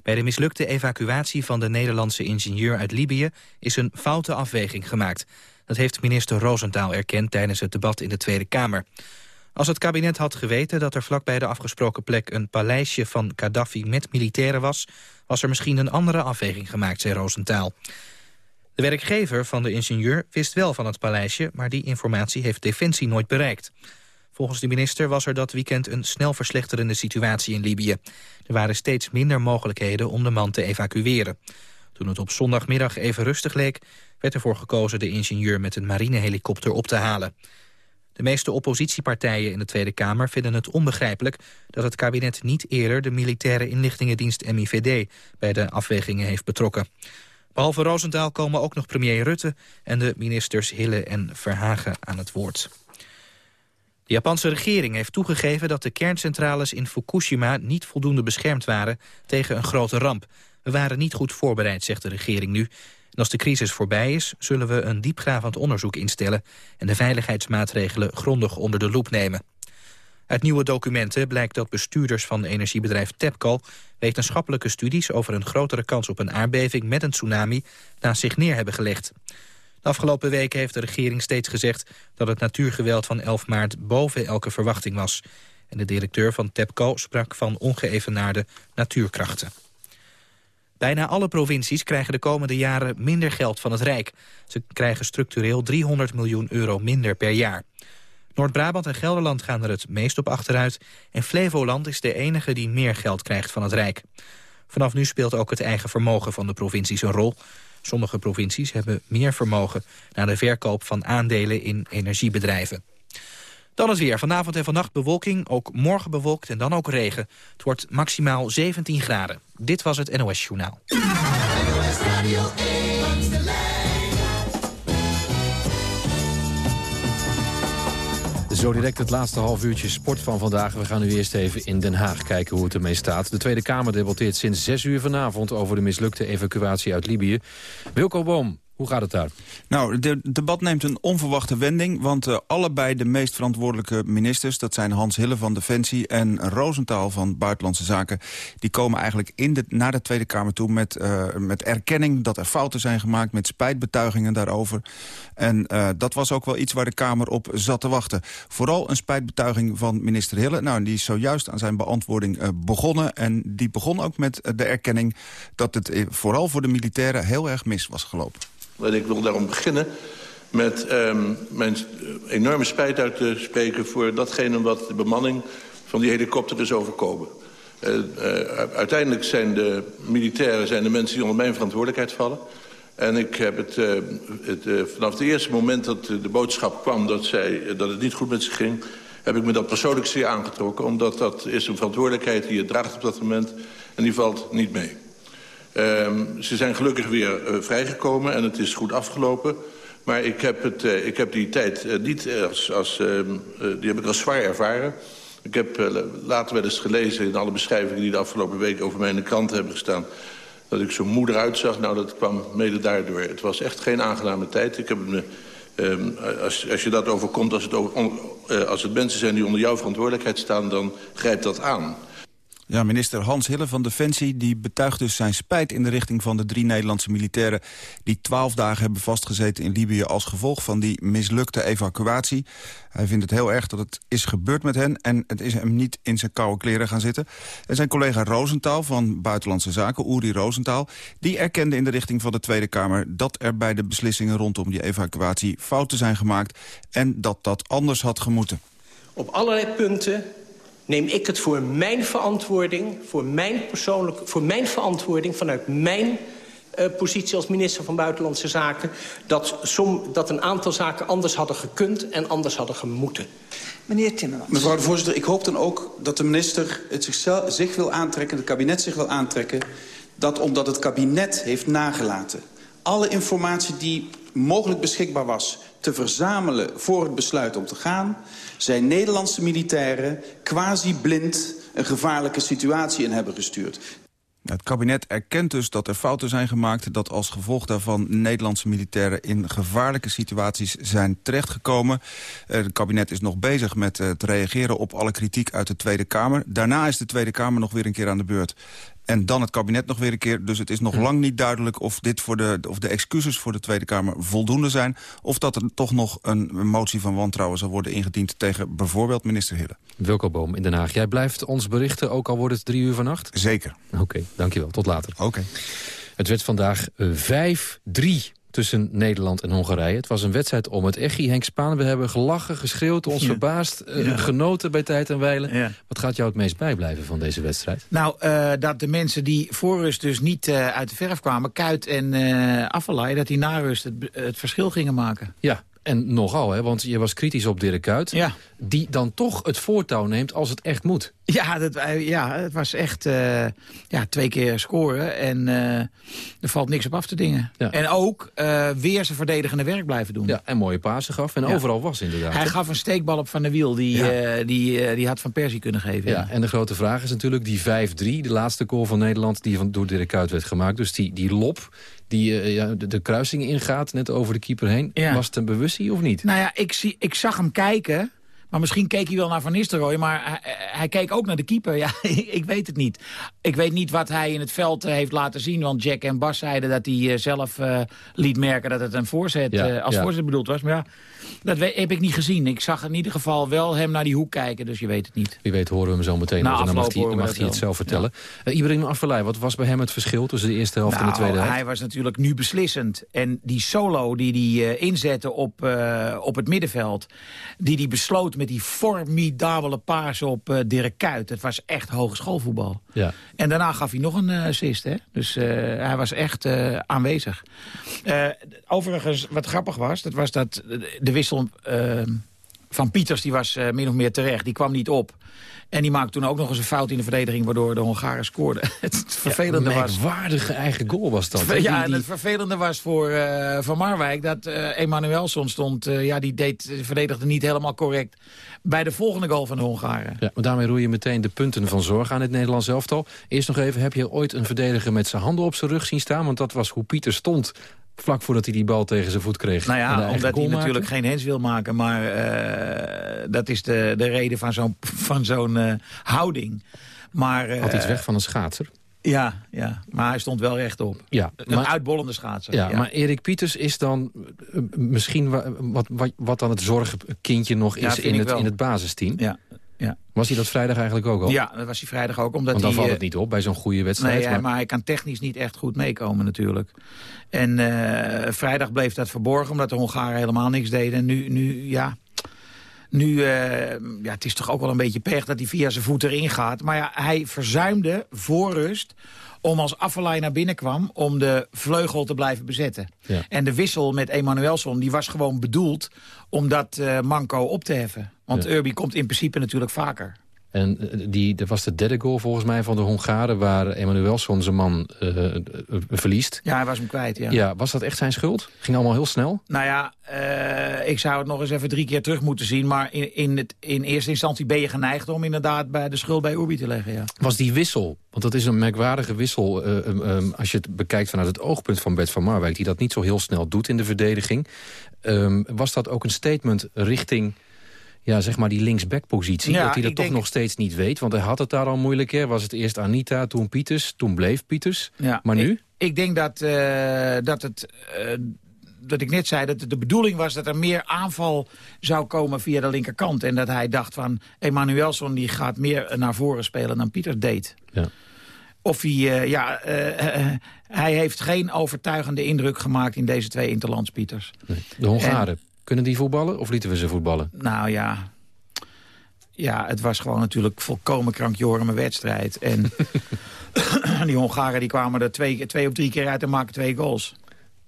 [SPEAKER 8] Bij de mislukte evacuatie van de Nederlandse ingenieur uit Libië... is een foute afweging gemaakt. Dat heeft minister Roosentaal erkend tijdens het debat in de Tweede Kamer. Als het kabinet had geweten dat er vlakbij de afgesproken plek... een paleisje van Gaddafi met militairen was... was er misschien een andere afweging gemaakt, zei Roosentaal. De werkgever van de ingenieur wist wel van het paleisje... maar die informatie heeft Defensie nooit bereikt. Volgens de minister was er dat weekend een snel verslechterende situatie in Libië. Er waren steeds minder mogelijkheden om de man te evacueren. Toen het op zondagmiddag even rustig leek... werd ervoor gekozen de ingenieur met een marinehelikopter op te halen. De meeste oppositiepartijen in de Tweede Kamer vinden het onbegrijpelijk... dat het kabinet niet eerder de militaire inlichtingendienst MIVD... bij de afwegingen heeft betrokken. Behalve Roosentaal komen ook nog premier Rutte... en de ministers Hille en Verhagen aan het woord. De Japanse regering heeft toegegeven dat de kerncentrales in Fukushima niet voldoende beschermd waren tegen een grote ramp. We waren niet goed voorbereid, zegt de regering nu. En als de crisis voorbij is, zullen we een diepgravend onderzoek instellen en de veiligheidsmaatregelen grondig onder de loep nemen. Uit nieuwe documenten blijkt dat bestuurders van energiebedrijf TEPCO... wetenschappelijke studies over een grotere kans op een aardbeving met een tsunami... naast zich neer hebben gelegd. De afgelopen weken heeft de regering steeds gezegd dat het natuurgeweld van 11 maart boven elke verwachting was. En de directeur van TEPCO sprak van ongeëvenaarde natuurkrachten. Bijna alle provincies krijgen de komende jaren minder geld van het Rijk. Ze krijgen structureel 300 miljoen euro minder per jaar. Noord-Brabant en Gelderland gaan er het meest op achteruit... en Flevoland is de enige die meer geld krijgt van het Rijk. Vanaf nu speelt ook het eigen vermogen van de provincies een rol. Sommige provincies hebben meer vermogen... na de verkoop van aandelen in energiebedrijven. Dan het weer. Vanavond en vannacht bewolking, ook morgen bewolkt en dan ook regen. Het wordt maximaal 17 graden. Dit was het NOS Journaal.
[SPEAKER 9] Zo direct het laatste half uurtje sport van vandaag. We gaan nu eerst even in Den Haag kijken hoe het ermee staat. De Tweede Kamer debatteert sinds 6 uur vanavond... over de mislukte evacuatie uit Libië. Wilco Boom, hoe gaat het daar?
[SPEAKER 10] Nou, het debat neemt een onverwachte wending... want uh, allebei de meest verantwoordelijke ministers... dat zijn Hans Hille van Defensie en Roosentaal van Buitenlandse Zaken... die komen eigenlijk in de, naar de Tweede Kamer toe met, uh, met erkenning... dat er fouten zijn gemaakt, met spijtbetuigingen daarover. En uh, dat was ook wel iets waar de Kamer op zat te wachten. Vooral een spijtbetuiging van minister Hille. Nou, die is zojuist aan zijn beantwoording begonnen. En die begon ook met de erkenning... dat het vooral voor de militairen heel erg mis was gelopen.
[SPEAKER 11] En ik wil daarom beginnen met um, mijn enorme spijt uit te spreken... voor datgene wat de bemanning van die helikopter is overkomen. Uh, uh, uiteindelijk zijn de militairen zijn de mensen die onder mijn verantwoordelijkheid vallen. En ik heb het, uh, het vanaf het eerste moment dat de boodschap kwam... Dat, zij, dat het niet goed met ze ging, heb ik me dat persoonlijk zeer aangetrokken. Omdat dat is een verantwoordelijkheid die je draagt op dat moment. En die valt niet mee. Um, ze zijn gelukkig weer uh, vrijgekomen en het is goed afgelopen. Maar ik heb, het, uh, ik heb die tijd uh, niet als... als die heb ik als zwaar ervaren. Ik heb later wel eens gelezen in alle beschrijvingen... die de afgelopen week over mij in de krant hebben gestaan... dat ik zo moe eruit zag, nou, dat kwam mede daardoor. Het was echt geen aangename tijd. Ik heb me, um, als, als je dat overkomt, als het, over, on, als het mensen zijn die onder jouw verantwoordelijkheid staan... dan grijpt dat aan.
[SPEAKER 10] Ja, minister Hans Hille van Defensie die betuigt dus zijn spijt in de richting van de drie Nederlandse militairen die twaalf dagen hebben vastgezeten in Libië als gevolg van die mislukte evacuatie. Hij vindt het heel erg dat het is gebeurd met hen en het is hem niet in zijn koude kleren gaan zitten. En zijn collega Roosentaal van Buitenlandse Zaken, Uri Roosentaal, die erkende in de richting van de Tweede Kamer dat er bij de beslissingen rondom die evacuatie fouten zijn gemaakt en dat dat anders had gemoeten.
[SPEAKER 12] Op allerlei punten neem ik het voor mijn verantwoording, voor mijn, persoonlijk, voor mijn verantwoording vanuit mijn uh, positie als minister van Buitenlandse Zaken... Dat, som, dat een aantal zaken anders hadden gekund en anders hadden gemoeten.
[SPEAKER 13] Meneer Timmermans. Mevrouw de voorzitter, ik hoop dan ook dat de minister het zichzelf, zich wil aantrekken... het kabinet zich wil aantrekken, dat omdat het kabinet heeft nagelaten... alle informatie die mogelijk beschikbaar was te verzamelen voor het besluit om te gaan... zijn Nederlandse militairen quasi blind een gevaarlijke situatie in hebben gestuurd.
[SPEAKER 10] Het kabinet erkent dus dat er fouten zijn gemaakt... dat als gevolg daarvan Nederlandse militairen in gevaarlijke situaties zijn terechtgekomen. Eh, het kabinet is nog bezig met het reageren op alle kritiek uit de Tweede Kamer. Daarna is de Tweede Kamer nog weer een keer aan de beurt. En dan het kabinet nog weer een keer. Dus het is nog hm. lang niet duidelijk of, dit voor de, of de excuses voor de Tweede Kamer voldoende zijn. Of dat er toch nog een motie van wantrouwen zal worden ingediend tegen bijvoorbeeld minister Hille.
[SPEAKER 9] Wilco Boom in Den Haag. Jij blijft ons berichten, ook al wordt het drie uur vannacht?
[SPEAKER 10] Zeker.
[SPEAKER 9] Oké, dankjewel. Tot later.
[SPEAKER 10] Oké.
[SPEAKER 9] Het werd vandaag 5-3 tussen Nederland en Hongarije. Het was een wedstrijd om het Echi. Henk Spaan, we hebben gelachen, geschreeuwd, ons verbaasd, uh, genoten bij tijd en wijlen. Wat gaat jou het meest bijblijven van deze wedstrijd?
[SPEAKER 14] Nou, uh, dat de mensen die voor rust dus niet uh, uit de verf kwamen, Kuit en uh, dat die na rust het, het verschil gingen maken.
[SPEAKER 9] Ja, en nogal, hè, want je was kritisch op Dirk Kuyt. Ja. Die dan toch het voortouw neemt als het echt moet.
[SPEAKER 14] Ja, dat, ja het was echt uh, ja, twee keer scoren. En uh, er valt niks op af te dingen. Ja. En ook uh, weer zijn verdedigende werk blijven doen.
[SPEAKER 9] Ja, en mooie pasen gaf. En ja. overal was inderdaad.
[SPEAKER 14] Hij gaf een steekbal op Van der Wiel. Die, die, die had Van Persie kunnen geven.
[SPEAKER 9] Ja, En de grote vraag is natuurlijk die 5-3. De laatste goal van Nederland die van, door Dirk Kuyt werd gemaakt. Dus die, die lop die uh, ja, de, de, kruising ingaat, net over de keeper heen. Ja. Was het een bewustzijn of niet?
[SPEAKER 14] Nou ja, ik, zie, ik zag hem kijken. Maar misschien keek hij wel naar Van Nistelrooy, maar hij, hij keek ook naar de keeper. Ja, ik weet het niet. Ik weet niet wat hij in het veld eh, heeft laten zien. Want Jack en Bas zeiden dat hij zelf uh, liet merken dat het een voorzet, ja, uh, als ja. voorzet bedoeld was. Maar ja, dat heb ik niet gezien. Ik zag in ieder geval wel hem naar die hoek kijken, dus je weet het niet.
[SPEAKER 9] Wie weet horen we hem zo meteen. Nou, dan mag hij, dan mag hij het zelf vertellen. Ja. Uh, Ibrahim Afellay, wat was bij hem het verschil tussen de eerste helft
[SPEAKER 14] nou,
[SPEAKER 9] en de tweede helft?
[SPEAKER 14] hij was natuurlijk nu beslissend. En die solo die hij uh, inzette op, uh, op het middenveld... die hij besloot met die formidabele paas op Dirk Kuyt. Het was echt hogeschoolvoetbal. Ja. En daarna gaf hij nog een assist. Hè? Dus hij was echt aanwezig. overigens, wat grappig was, dat was dat de wissel van Pieters die was min of meer terecht. Die kwam niet op. En die maakte toen ook nog eens een fout in de verdediging... waardoor de Hongaren scoorden. het vervelende
[SPEAKER 9] ja,
[SPEAKER 14] was...
[SPEAKER 9] waardige eigen goal was dat.
[SPEAKER 14] Ja, en het vervelende was voor uh, Van Marwijk... dat uh, Emanuelson stond... Uh, ja, die deed, verdedigde niet helemaal correct... bij de volgende goal van de Hongaren.
[SPEAKER 9] Ja, maar daarmee roei je meteen de punten van zorg aan het Nederlands elftal. Eerst nog even, heb je ooit een verdediger met zijn handen op zijn rug zien staan? Want dat was hoe Pieter stond vlak voordat hij die bal tegen zijn voet kreeg.
[SPEAKER 14] Nou ja, omdat hij natuurlijk geen hens wil maken. Maar uh, dat is de, de reden van zo'n zo'n uh, houding. Maar,
[SPEAKER 9] Had iets weg van een schaatser.
[SPEAKER 14] Ja, ja, maar hij stond wel rechtop. Ja, een maar, uitbollende schaatser.
[SPEAKER 9] Ja, ja, maar Erik Pieters is dan misschien wat, wat, wat dan het zorgkindje nog is ja, in, het, in het basisteam. Ja, ja. Was hij dat vrijdag eigenlijk ook al?
[SPEAKER 14] Ja, dat was hij vrijdag ook. Omdat
[SPEAKER 9] Want dan
[SPEAKER 14] hij,
[SPEAKER 9] valt het niet op bij zo'n goede wedstrijd.
[SPEAKER 14] Nee, maar... maar... hij kan technisch niet echt goed meekomen natuurlijk. En uh, vrijdag bleef dat verborgen omdat de Hongaren helemaal niks deden. En nu, nu ja... Nu, uh, ja, het is toch ook wel een beetje pech dat hij via zijn voet erin gaat. Maar ja, hij verzuimde voor rust om als Affelay naar binnen kwam... om de vleugel te blijven bezetten. Ja. En de wissel met Emanuelson die was gewoon bedoeld... om dat uh, manco op te heffen. Want ja. Urbi komt in principe natuurlijk vaker.
[SPEAKER 9] En eh, die, dat was de derde goal volgens mij van de Hongaren... waar Emanuelson zijn man uh, verliest.
[SPEAKER 14] Ja, hij was hem kwijt, ja.
[SPEAKER 9] Ja, was dat echt zijn schuld? Ging allemaal heel snel?
[SPEAKER 14] Nou ja, uh, ik zou het nog eens even drie keer terug moeten zien. Maar in, in, het, in eerste instantie ben je geneigd om inderdaad bij de schuld bij Urbi te leggen, ja.
[SPEAKER 9] Was die wissel, want dat is een merkwaardige wissel... Um, als je het bekijkt vanuit het oogpunt van Bert van Marwijk... die dat niet zo heel snel doet in de verdediging... Um, was dat ook een statement richting ja, zeg maar die linksback-positie. dat hij dat toch nog steeds niet weet. Want hij had het daar al moeilijk. Hè. Was het eerst Anita, toen Pieters, toen bleef Pieters. Ja, maar nu?
[SPEAKER 14] Ik, ik denk dat, uh, dat het... Uh, dat ik net zei dat de bedoeling was dat er meer aanval zou komen via de linkerkant. En dat hij dacht van, Emanuelson die gaat meer naar voren spelen dan Pieters deed. Ja. Of hij, uh, ja, hij heeft geen overtuigende indruk gemaakt in deze twee interlands Pieters.
[SPEAKER 9] Nee. De Hongaren. Kunnen die voetballen of lieten we ze voetballen?
[SPEAKER 14] Nou ja, ja het was gewoon natuurlijk volkomen krankjorme wedstrijd. En die Hongaren die kwamen er twee, twee of drie keer uit en maken twee goals.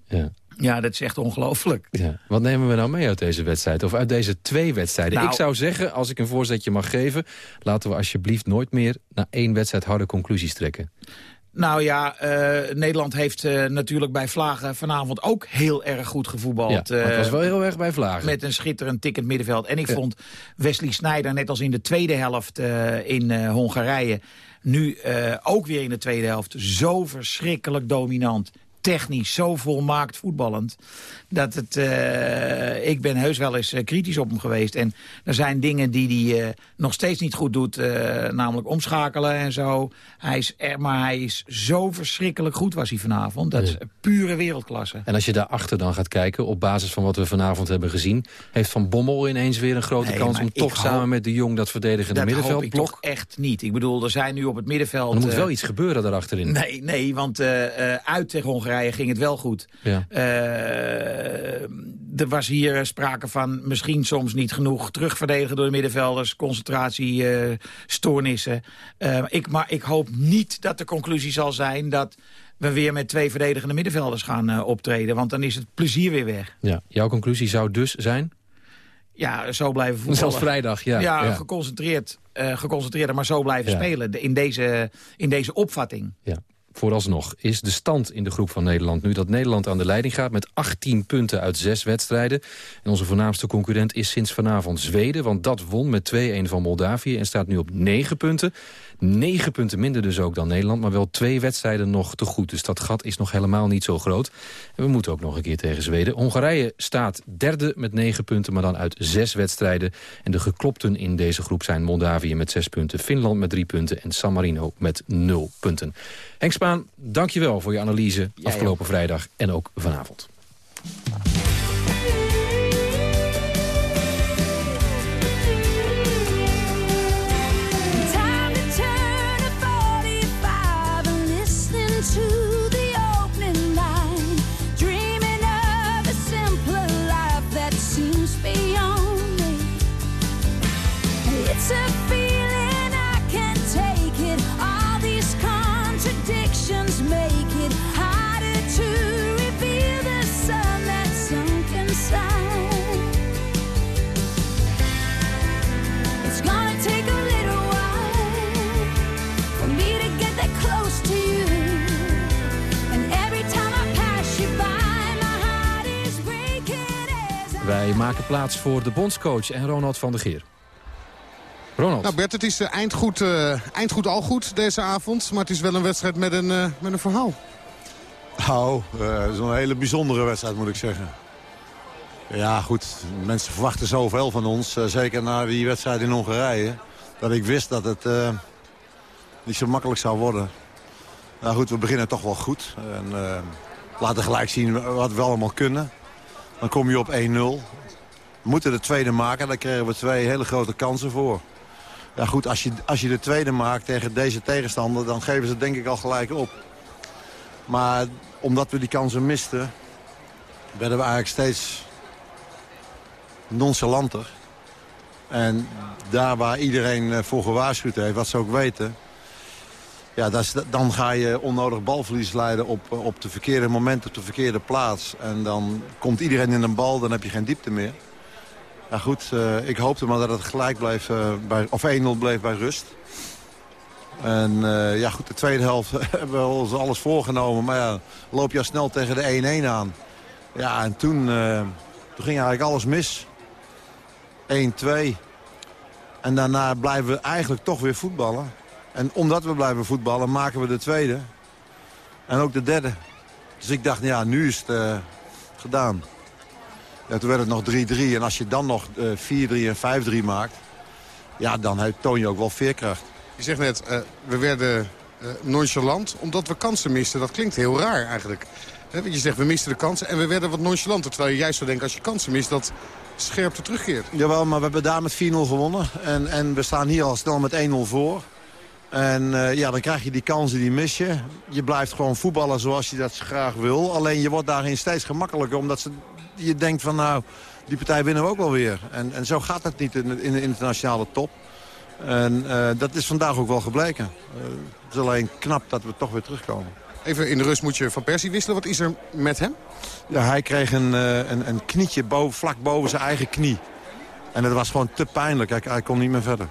[SPEAKER 14] Ja. Ja, dat is echt ongelooflijk. Ja.
[SPEAKER 9] Wat nemen we nou mee uit deze wedstrijd? Of uit deze twee wedstrijden? Nou, ik zou zeggen, als ik een voorzetje mag geven... laten we alsjeblieft nooit meer na één wedstrijd harde conclusies trekken.
[SPEAKER 14] Nou ja, uh, Nederland heeft uh, natuurlijk bij Vlagen vanavond ook heel erg goed gevoetbald.
[SPEAKER 9] Ja, het was wel heel erg bij Vlagen.
[SPEAKER 14] Met een schitterend tikkend middenveld. En ik ja. vond Wesley Sneijder, net als in de tweede helft in Hongarije... nu ook weer in de tweede helft zo verschrikkelijk dominant technisch zo volmaakt voetballend. Dat het, uh, ik ben heus wel eens uh, kritisch op hem geweest. En er zijn dingen die hij uh, nog steeds niet goed doet. namelijk omschakelen en zo. Hij is er, maar hij is zo verschrikkelijk goed was hij vanavond. Dat is pure wereldklasse.
[SPEAKER 9] En als je daarachter dan gaat kijken, op basis van wat we vanavond hebben gezien... heeft Van Bommel ineens weer een grote nee, kans om toch samen met de Jong dat verdedigende
[SPEAKER 14] dat
[SPEAKER 9] middenveld...
[SPEAKER 14] Dat hoop ik toch echt niet. Ik bedoel, er zijn nu op het middenveld...
[SPEAKER 9] er moet wel iets gebeuren daarachterin.
[SPEAKER 14] Nee, nee want uit tegen Hongarije ging het wel goed. Ja. er was hier sprake van misschien soms niet genoeg terugverdedigen door de middenvelders. Concentratiestoornissen. Uh, ik, maar ik hoop niet dat de conclusie zal zijn dat we weer met twee verdedigende middenvelders gaan uh, optreden. Want dan is het plezier weer weg.
[SPEAKER 9] Ja, jouw conclusie zou dus zijn?
[SPEAKER 14] Ja, zo blijven voetballen.
[SPEAKER 9] Zelfs vrijdag, ja.
[SPEAKER 14] Ja, ja. geconcentreerd, uh, geconcentreerd, maar zo blijven ja. spelen in deze, in deze opvatting.
[SPEAKER 9] Ja vooralsnog is de stand in de groep van Nederland nu dat Nederland aan de leiding gaat met 18 punten uit 6 wedstrijden. En onze voornaamste concurrent is sinds vanavond Zweden, want dat won met 2-1 van Moldavië en staat nu op 9 punten. 9 punten minder dus ook dan Nederland, maar wel twee wedstrijden nog te goed. Dus dat gat is nog helemaal niet zo groot. En we moeten ook nog een keer tegen Zweden. Hongarije staat derde met 9 punten, maar dan uit 6 wedstrijden. En de geklopten in deze groep zijn Moldavië met 6 punten, Finland met 3 punten en San Marino met 0 punten. Henk Spaan, dankjewel voor je analyse afgelopen vrijdag en ook vanavond. Maken plaats voor de bondscoach en Ronald van der Geer. Ronald.
[SPEAKER 15] Nou Bert, het is uh, eindgoed, uh, eindgoed al goed deze avond. Maar het is wel een wedstrijd met een, uh, met een verhaal.
[SPEAKER 16] Nou, het is een hele bijzondere wedstrijd moet ik zeggen. Ja goed, mensen verwachten zoveel van ons. zeker na die wedstrijd in Hongarije. Dat ik wist dat het niet zo makkelijk zou worden. Nou goed, we beginnen toch wel goed. En laten gelijk zien wat we allemaal kunnen. Dan kom je op 1-0. Moeten de tweede maken. Dan krijgen we twee hele grote kansen voor. Ja goed, als je, als je de tweede maakt tegen deze tegenstander... dan geven ze denk ik al gelijk op. Maar omdat we die kansen misten... werden we eigenlijk steeds nonchalanter. En daar waar iedereen eh, voor gewaarschuwd heeft, wat ze ook weten... Ja, dan ga je onnodig balverlies leiden op, op de verkeerde moment, op de verkeerde plaats. En dan komt iedereen in een bal, dan heb je geen diepte meer. Ja goed, uh, ik hoopte maar dat het gelijk bleef, uh, bij, of 1-0 bleef bij rust. En uh, ja goed, de tweede helft hebben we ons alles voorgenomen. Maar ja, loop je al snel tegen de 1-1 aan. Ja, en toen, toen ging eigenlijk alles mis. 1-2. En daarna blijven we eigenlijk toch weer voetballen. En omdat we blijven voetballen, maken we de tweede. En ook de derde. Dus ik dacht, ja, nu is het gedaan. Ja, toen werd het nog 3-3. En als je dan nog uh, 4-3 en 5-3 maakt... ja, dan toon je ook wel veerkracht.
[SPEAKER 15] Je zegt net, uh, we werden uh, nonchalant omdat we kansen misten. Dat klinkt heel raar eigenlijk. je zegt, we misten de kansen en we werden wat nonchalanter. Terwijl je juist zou denken, als je kansen mist, dat scherpte terugkeert.
[SPEAKER 16] Jawel, maar we hebben daar met 4-0 gewonnen. En, en we staan hier al snel met 1-0 voor. En uh, ja, dan krijg je die kansen, die mis je. Je blijft gewoon voetballen zoals je dat graag wil. Alleen je wordt daarin steeds gemakkelijker. Omdat ze je denkt van nou, die partij winnen we ook wel weer. En, en zo gaat het niet in, in de internationale top. En uh, dat is vandaag ook wel gebleken. Uh, het is alleen knap dat we toch weer terugkomen.
[SPEAKER 15] Even in de rust moet je Van Persie wisselen. Wat is er met hem?
[SPEAKER 16] Ja, hij kreeg een, een, een, knietje boven, vlak boven zijn eigen knie. En dat was gewoon te pijnlijk. Hij, hij kon niet meer verder.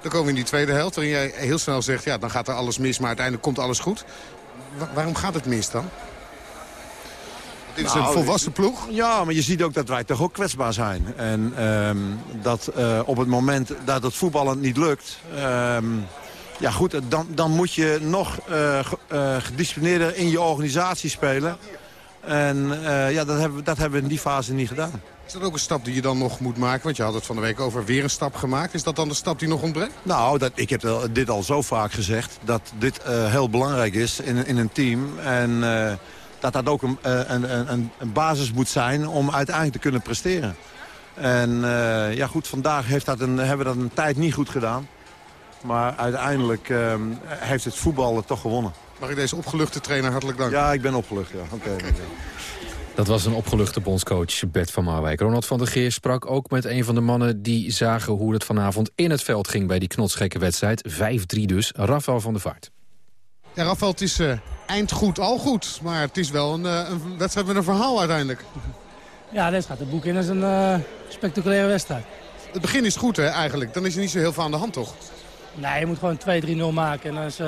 [SPEAKER 15] Dan komen we in die tweede helft waarin jij heel snel zegt... ja, dan gaat er alles mis, maar uiteindelijk komt alles goed. Wa waarom gaat het mis dan? Dit is nou, een volwassen ploeg.
[SPEAKER 16] Ja, maar je ziet ook dat wij toch ook kwetsbaar zijn. En um, dat uh, op het moment dat het voetballen niet lukt... Um, ja goed, dan, dan moet je nog uh, uh, gedisciplineerder in je organisatie spelen. En ja, dat hebben, dat hebben we in die fase niet gedaan.
[SPEAKER 15] Is dat ook een stap die je dan nog moet maken? Want je had het van de week over weer een stap gemaakt. Is dat dan de stap die nog ontbreekt?
[SPEAKER 16] Nou, dat, ik heb dit al zo vaak gezegd. Dat dit heel belangrijk is in, in een team. En dat dat ook een, een, een, een, basis moet zijn om uiteindelijk te kunnen presteren. En uh, ja goed, vandaag heeft dat een, hebben we dat een tijd niet goed gedaan. Maar uiteindelijk uh, heeft het voetballen toch gewonnen.
[SPEAKER 15] Mag ik deze opgeluchte trainer hartelijk danken?
[SPEAKER 16] Ja, ik ben opgelucht, ja. Oké. Okay.
[SPEAKER 9] Dat was een opgeluchte bondscoach Bert van Marwijk. Ronald van der Geer sprak ook met een van de mannen... die zagen hoe het vanavond in het veld ging bij die knotsgekke wedstrijd. 5-3 dus, Rafael van der Vaart.
[SPEAKER 15] Ja, Rafael, het is uh, eind goed, al goed. Maar het is wel een, uh, een, wedstrijd met een verhaal uiteindelijk.
[SPEAKER 17] Ja, dit gaat het boek in als een uh, spectaculaire wedstrijd.
[SPEAKER 15] Het begin is goed, hè, eigenlijk. Dan is er niet zo heel veel aan de hand, toch?
[SPEAKER 17] Nee, je moet gewoon 2-3-0 maken. En dan is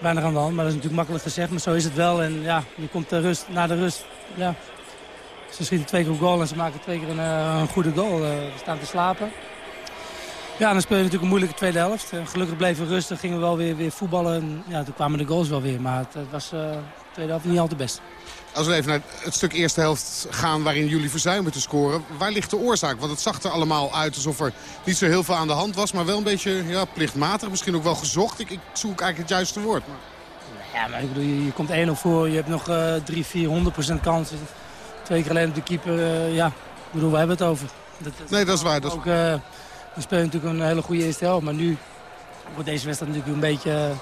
[SPEAKER 17] weinig aan de hand. Maar dat is natuurlijk makkelijk gezegd, maar zo is het wel. En ja, je komt de rust, na de rust... Ja, ze schieten twee keer op goal en ze maken twee keer een, een goede goal. we staan te slapen. Ja, dan speel je natuurlijk een moeilijke tweede helft. Gelukkig bleven we rustig, gingen we wel weer, weer voetballen. En ja, toen kwamen de goals wel weer, maar het, was de tweede helft niet al te best.
[SPEAKER 15] Als we even naar het stuk eerste helft gaan waarin jullie verzuimen te scoren. Waar ligt de oorzaak? Want het zag er allemaal uit alsof er niet zo heel veel aan de hand was. Maar wel een beetje ja, plichtmatig, misschien ook wel gezocht. Ik, ik zoek eigenlijk het juiste woord. Maar...
[SPEAKER 17] Ja, maar ik bedoel, je, je komt 1-0 voor. Je hebt nog uh, 3, 400% kansen. Twee keer alleen op de keeper. Uh, ja, ik bedoel, waar hebben we het over?
[SPEAKER 15] Dat, dat nee, dat is waar. Dat...
[SPEAKER 17] Ook, uh, we spelen natuurlijk een hele goede eerste helft. Maar nu wordt deze wedstrijd natuurlijk een beetje...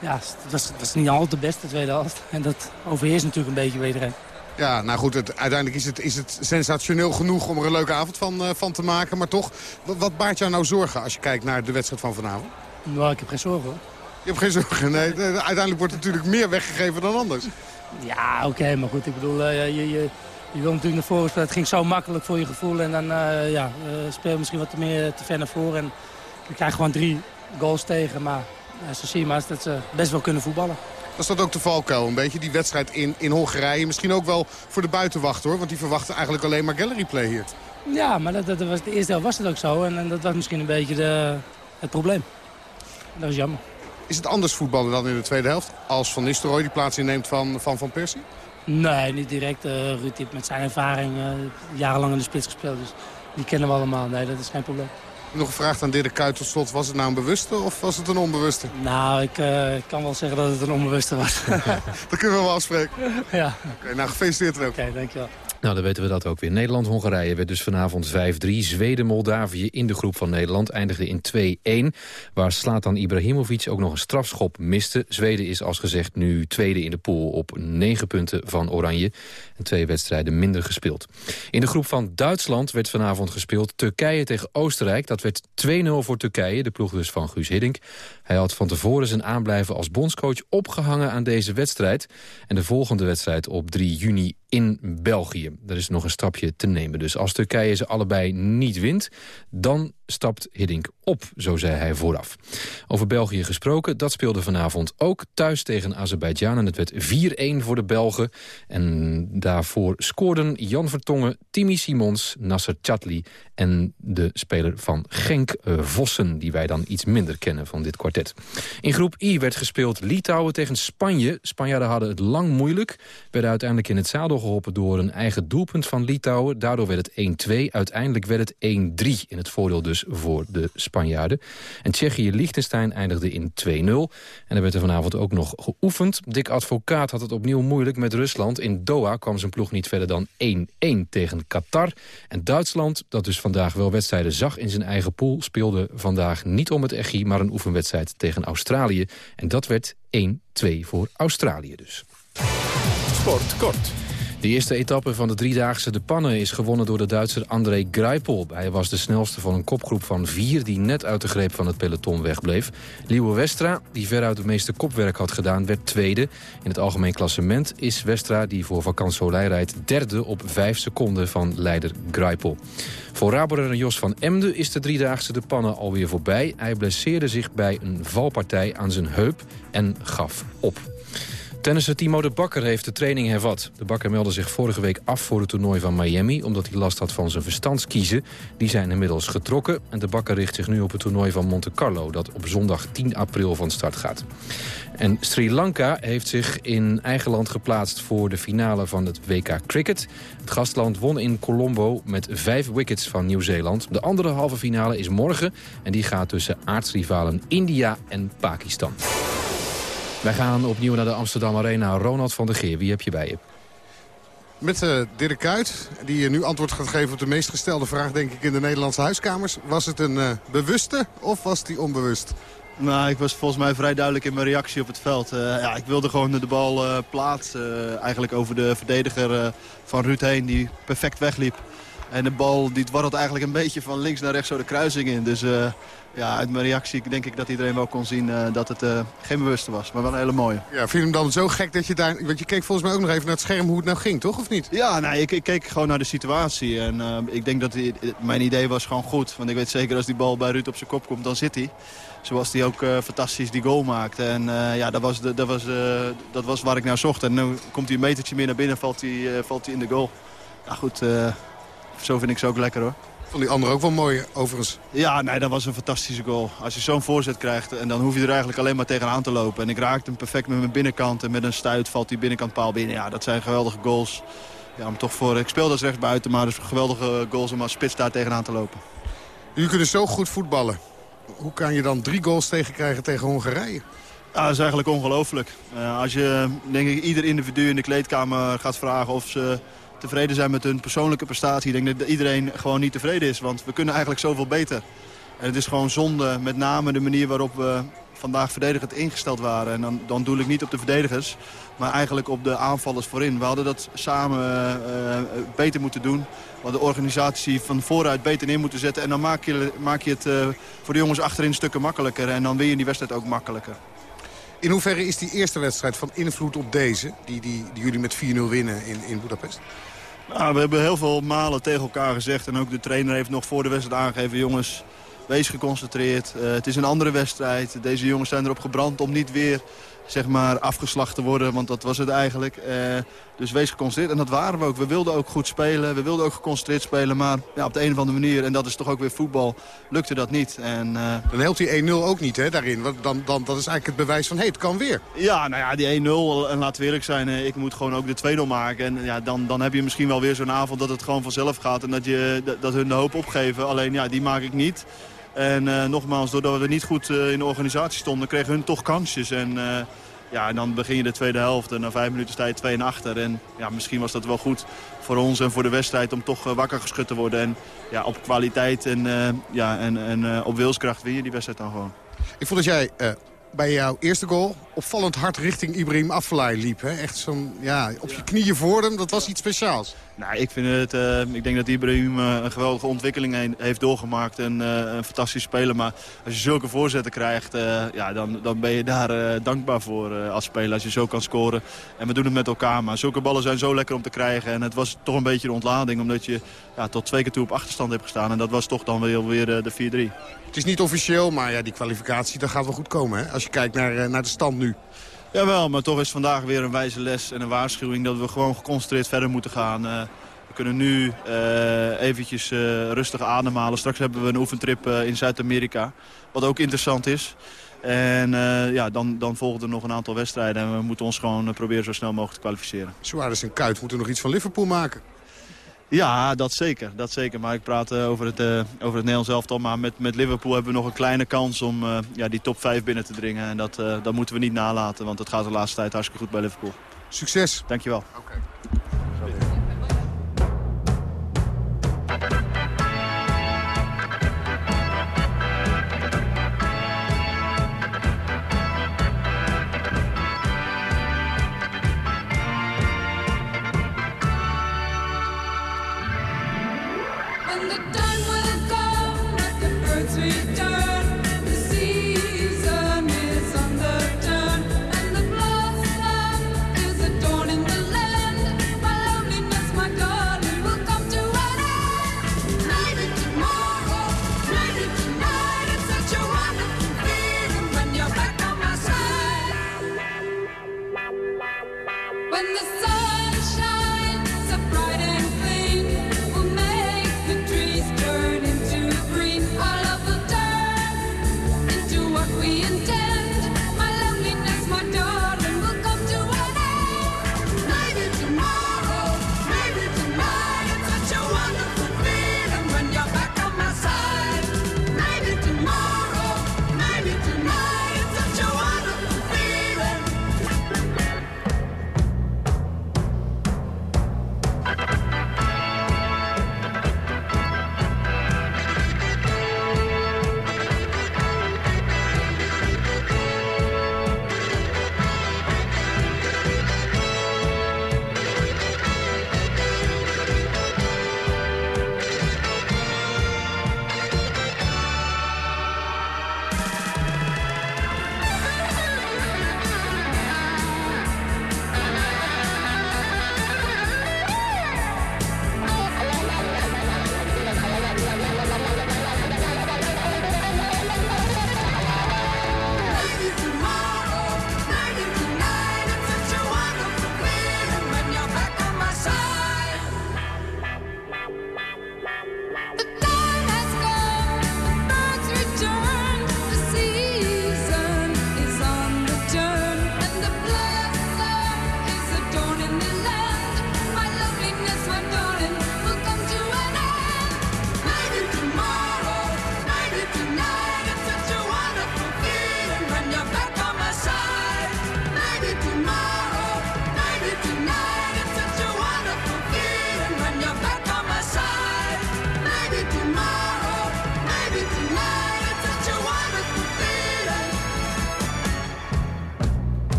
[SPEAKER 17] Ja, het was, het was niet al te best de tweede helft. En dat overheerst natuurlijk een beetje wederheen.
[SPEAKER 15] Ja, nou goed, het, uiteindelijk is het, is het sensationeel genoeg om er een leuke avond van, uh, van te maken. Maar toch, wat, wat baart jou nou zorgen als je kijkt naar de wedstrijd van vanavond?
[SPEAKER 17] Nou, ik heb geen zorgen hoor.
[SPEAKER 15] Je hebt geen zorgen, nee. Uiteindelijk wordt natuurlijk meer weggegeven dan anders.
[SPEAKER 17] Ja, oké, okay, maar goed, ik bedoel, uh, je, je, je wil natuurlijk naar voren spelen. Het ging zo makkelijk voor je gevoel. En dan uh, ja, speel je misschien wat meer te ver naar voren. En je krijgt gewoon drie goals tegen. Maar uh, zo zie je maar dat ze best wel kunnen voetballen.
[SPEAKER 15] Was dat ook de valkuil? Een beetje die wedstrijd in, in Hongarije. Misschien ook wel voor de buitenwacht hoor. Want die verwachten eigenlijk alleen maar gallery play hier.
[SPEAKER 17] Ja, maar dat, dat was, de eerste helft was het ook zo. En, en dat was misschien een beetje de, het probleem. Dat was jammer.
[SPEAKER 15] Is het anders voetballen dan in de tweede helft? Als Van Nistelrooy die plaats inneemt van Van, van Persie?
[SPEAKER 17] Nee, niet direct. Uh, Ruud heeft met zijn ervaring uh, jarenlang in de spits gespeeld. Dus die kennen we allemaal. Nee, dat is geen probleem.
[SPEAKER 15] Nog gevraagd aan Dirk Kuyt tot slot. Was het nou een bewuste of was het een onbewuste?
[SPEAKER 17] Nou, ik uh, kan wel zeggen dat het een onbewuste was.
[SPEAKER 15] dat kunnen we wel afspreken.
[SPEAKER 17] ja.
[SPEAKER 15] Oké, okay, nou gefeliciteerd ook.
[SPEAKER 17] Oké, okay, dankjewel.
[SPEAKER 9] Nou, dan weten we dat ook weer. Nederland-Hongarije werd dus vanavond 5-3. Zweden-Moldavië in de groep van Nederland eindigde in 2-1. Waar Slatan Ibrahimovic ook nog een strafschop miste. Zweden is als gezegd nu tweede in de pool op 9 punten van Oranje. En twee wedstrijden minder gespeeld. In de groep van Duitsland werd vanavond gespeeld Turkije tegen Oostenrijk. Dat werd 2-0 voor Turkije, de ploeg dus van Guus Hiddink. Hij had van tevoren zijn aanblijven als bondscoach opgehangen aan deze wedstrijd. En de volgende wedstrijd op 3 juni in België. Er is nog een stapje te nemen. Dus als Turkije ze allebei niet wint, dan stapt Hiddink op, zo zei hij vooraf. Over België gesproken, dat speelde vanavond ook thuis tegen Azerbeidzjan. En het werd 4-1 voor de Belgen. En daarvoor scoorden Jan Vertongen, Timmy Simons, Nasser Chatli... en de speler van Genk, uh, Vossen, die wij dan iets minder kennen van dit kwartet. In groep I werd gespeeld Litouwen tegen Spanje. Spanjaarden hadden het lang moeilijk. Werden uiteindelijk in het zadel geholpen door een eigen doelpunt van Litouwen. Daardoor werd het 1-2. Uiteindelijk werd het 1-3 in het voordeel dus voor de Spanjaarden. En Tsjechië-Liechtenstein eindigde in 2-0. En er werd er vanavond ook nog geoefend. Dick Advocaat had het opnieuw moeilijk met Rusland. In Doha kwam zijn ploeg niet verder dan 1-1 tegen Qatar. En Duitsland, dat dus vandaag wel wedstrijden zag in zijn eigen pool... speelde vandaag niet om het echi, maar een oefenwedstrijd tegen Australië. En dat werd 1-2 voor Australië dus.
[SPEAKER 7] Sport kort.
[SPEAKER 9] De eerste etappe van de driedaagse De Pannen is gewonnen door de Duitser André Greipel. Hij was de snelste van een kopgroep van vier die net uit de greep van het peloton wegbleef. Liewe Westra, die veruit het meeste kopwerk had gedaan, werd tweede. In het algemeen klassement is Westra, die voor Vakansolei rijdt, derde op vijf seconden van leider Greipel. Voor Raborer Jos van Emden is de driedaagse De Pannen alweer voorbij. Hij blesseerde zich bij een valpartij aan zijn heup en gaf op. Tennisser Timo de Bakker heeft de training hervat. De Bakker meldde zich vorige week af voor het toernooi van Miami... omdat hij last had van zijn verstandskiezen. Die zijn inmiddels getrokken. En de Bakker richt zich nu op het toernooi van Monte Carlo... dat op zondag 10 april van start gaat. En Sri Lanka heeft zich in eigen land geplaatst... voor de finale van het WK Cricket. Het gastland won in Colombo met vijf wickets van Nieuw-Zeeland. De andere halve finale is morgen... en die gaat tussen aardsrivalen India en Pakistan. Wij gaan opnieuw naar de Amsterdam Arena. Ronald van der Geer, wie heb je bij je?
[SPEAKER 15] Met uh, Dirk Kuyt, die nu antwoord gaat geven op de meest gestelde vraag... denk ik in de Nederlandse huiskamers. Was het een uh, bewuste of was die onbewust?
[SPEAKER 18] Nou, ik was volgens mij vrij duidelijk in mijn reactie op het veld. Uh, ja, ik wilde gewoon de bal uh, plaatsen. eigenlijk over de verdediger van Ruud heen, die perfect wegliep. En de bal die dwarrelt eigenlijk een beetje van links naar rechts zo de kruising in. Dus ja, uit mijn reactie denk ik dat iedereen wel kon zien uh, dat het uh, geen bewuste was. Maar wel een hele mooie.
[SPEAKER 15] Ja, vind je hem dan zo gek dat je daar... Want je keek volgens mij ook nog even naar het scherm hoe het nou ging, toch? Of niet?
[SPEAKER 18] Ja, nou, ik, ik keek gewoon naar de situatie. En uh, ik denk dat die, mijn idee was gewoon goed. Want ik weet zeker als die bal bij Ruud op zijn kop komt, dan zit hij. Zoals hij ook fantastisch die goal maakte. En ja, dat was, dat, was, dat was waar ik naar zocht. En nu komt hij een metertje meer naar binnen valt hij, valt hij in de goal. Ja goed, zo vind ik ze ook lekker hoor.
[SPEAKER 15] Vond die andere ook wel mooi, overigens.
[SPEAKER 18] Ja, nee, dat was een fantastische goal. Als je zo'n voorzet krijgt, en dan hoef je er eigenlijk alleen maar tegenaan te lopen. En ik raakte hem perfect met mijn binnenkant. En met een stuit valt die binnenkant paal binnen. Ja, dat zijn geweldige goals. Ja, om toch voor, ik speel als rechtsbuiten, maar dus geweldige goals om als spits daar tegenaan te lopen.
[SPEAKER 15] Jullie kunnen zo goed voetballen. Hoe kan je dan drie goals tegenkrijgen tegen Hongarije?
[SPEAKER 18] Ja, dat is eigenlijk ongelooflijk. Uh, als je, denk ik, ieder individu in de kleedkamer gaat vragen of ze tevreden zijn met hun persoonlijke prestatie. Ik denk dat iedereen gewoon niet tevreden is, want we kunnen eigenlijk zoveel beter. En het is gewoon zonde, met name de manier waarop we vandaag verdedigend ingesteld waren. En dan, dan doe ik niet op de verdedigers, maar eigenlijk op de aanvallers voorin. We hadden dat samen uh, beter moeten doen. We hadden de organisatie van vooruit beter neer moeten zetten. En dan maak je, maak je het uh, voor de jongens achterin stukken makkelijker. En dan win je die wedstrijd ook makkelijker.
[SPEAKER 15] In hoeverre is die eerste wedstrijd van invloed op deze, die, die, die jullie met 4-0 winnen in, in Budapest?
[SPEAKER 18] We hebben heel veel malen tegen elkaar gezegd. En ook de trainer heeft nog voor de wedstrijd aangegeven... jongens, wees geconcentreerd. Uh, het is een andere wedstrijd. Deze jongens zijn erop gebrand om niet weer zeg maar, afgeslacht te worden. Want dat was het eigenlijk. Uh, dus wees geconcentreerd. En dat waren we ook. We wilden ook goed spelen. We wilden ook geconcentreerd spelen. Maar ja, op de een of andere manier, en dat is toch ook weer voetbal, lukte dat niet. En, uh...
[SPEAKER 15] Dan helpt die 1-0 ook niet hè, daarin. Want dan, dan, dat is eigenlijk het bewijs van, hé, hey, het kan weer.
[SPEAKER 18] Ja, nou ja, die 1-0. En laten we eerlijk zijn, ik moet gewoon ook de 2-0 maken. En ja, dan, dan heb je misschien wel weer zo'n avond dat het gewoon vanzelf gaat. En dat, je, dat, dat hun de hoop opgeven. Alleen ja, die maak ik niet. En uh, nogmaals, doordat we niet goed uh, in de organisatie stonden, kregen hun toch kansjes. En uh, ja, en dan begin je de tweede helft en na vijf minuten sta je 2 en achter. En ja, misschien was dat wel goed voor ons en voor de wedstrijd om toch wakker geschud te worden. En ja, op kwaliteit en, ja, en, en op wilskracht win je die wedstrijd dan gewoon.
[SPEAKER 15] Ik vond dat jij bij jouw eerste goal
[SPEAKER 19] opvallend hard richting Ibrahim Afellay liep. Hè? Echt zo'n, ja, op je knieën voor hem, dat was iets speciaals.
[SPEAKER 18] Nou, ik, vind het, uh, ik denk dat Ibrahim uh, een geweldige ontwikkeling heeft doorgemaakt. En uh, een fantastisch speler. Maar als je zulke voorzetten krijgt, ja, dan, dan ben je daar dankbaar voor als speler. Als je zo kan scoren. En we doen het met elkaar. Maar zulke ballen zijn zo lekker om te krijgen. En het was toch een beetje een ontlading. Omdat je ja, tot twee keer toe op achterstand hebt gestaan. En dat was toch dan weer, weer de 4-3.
[SPEAKER 19] Het is niet officieel, maar ja, die kwalificatie dat gaat wel goed komen. Hè? Als je kijkt naar, naar de stand nu.
[SPEAKER 18] Jawel, maar toch is vandaag weer een wijze les en een waarschuwing... dat we gewoon geconcentreerd verder moeten gaan. Uh, we kunnen nu uh, eventjes uh, rustig ademhalen. Straks hebben we een oefentrip in Zuid-Amerika, wat ook interessant is. En ja, dan, dan volgen er nog een aantal wedstrijden. En we moeten ons gewoon proberen zo snel mogelijk te kwalificeren.
[SPEAKER 19] Suarez en Kuit moeten nog iets van Liverpool maken.
[SPEAKER 18] Ja, dat zeker, dat zeker. Maar ik praat uh, over, het, uh, over het Nederlands elftal. Maar met, met Liverpool hebben we nog een kleine kans om uh, ja, die top 5 binnen te dringen. En dat, dat moeten we niet nalaten, want het gaat de laatste tijd hartstikke goed bij Liverpool.
[SPEAKER 19] Succes.
[SPEAKER 18] Dankjewel.
[SPEAKER 19] Okay.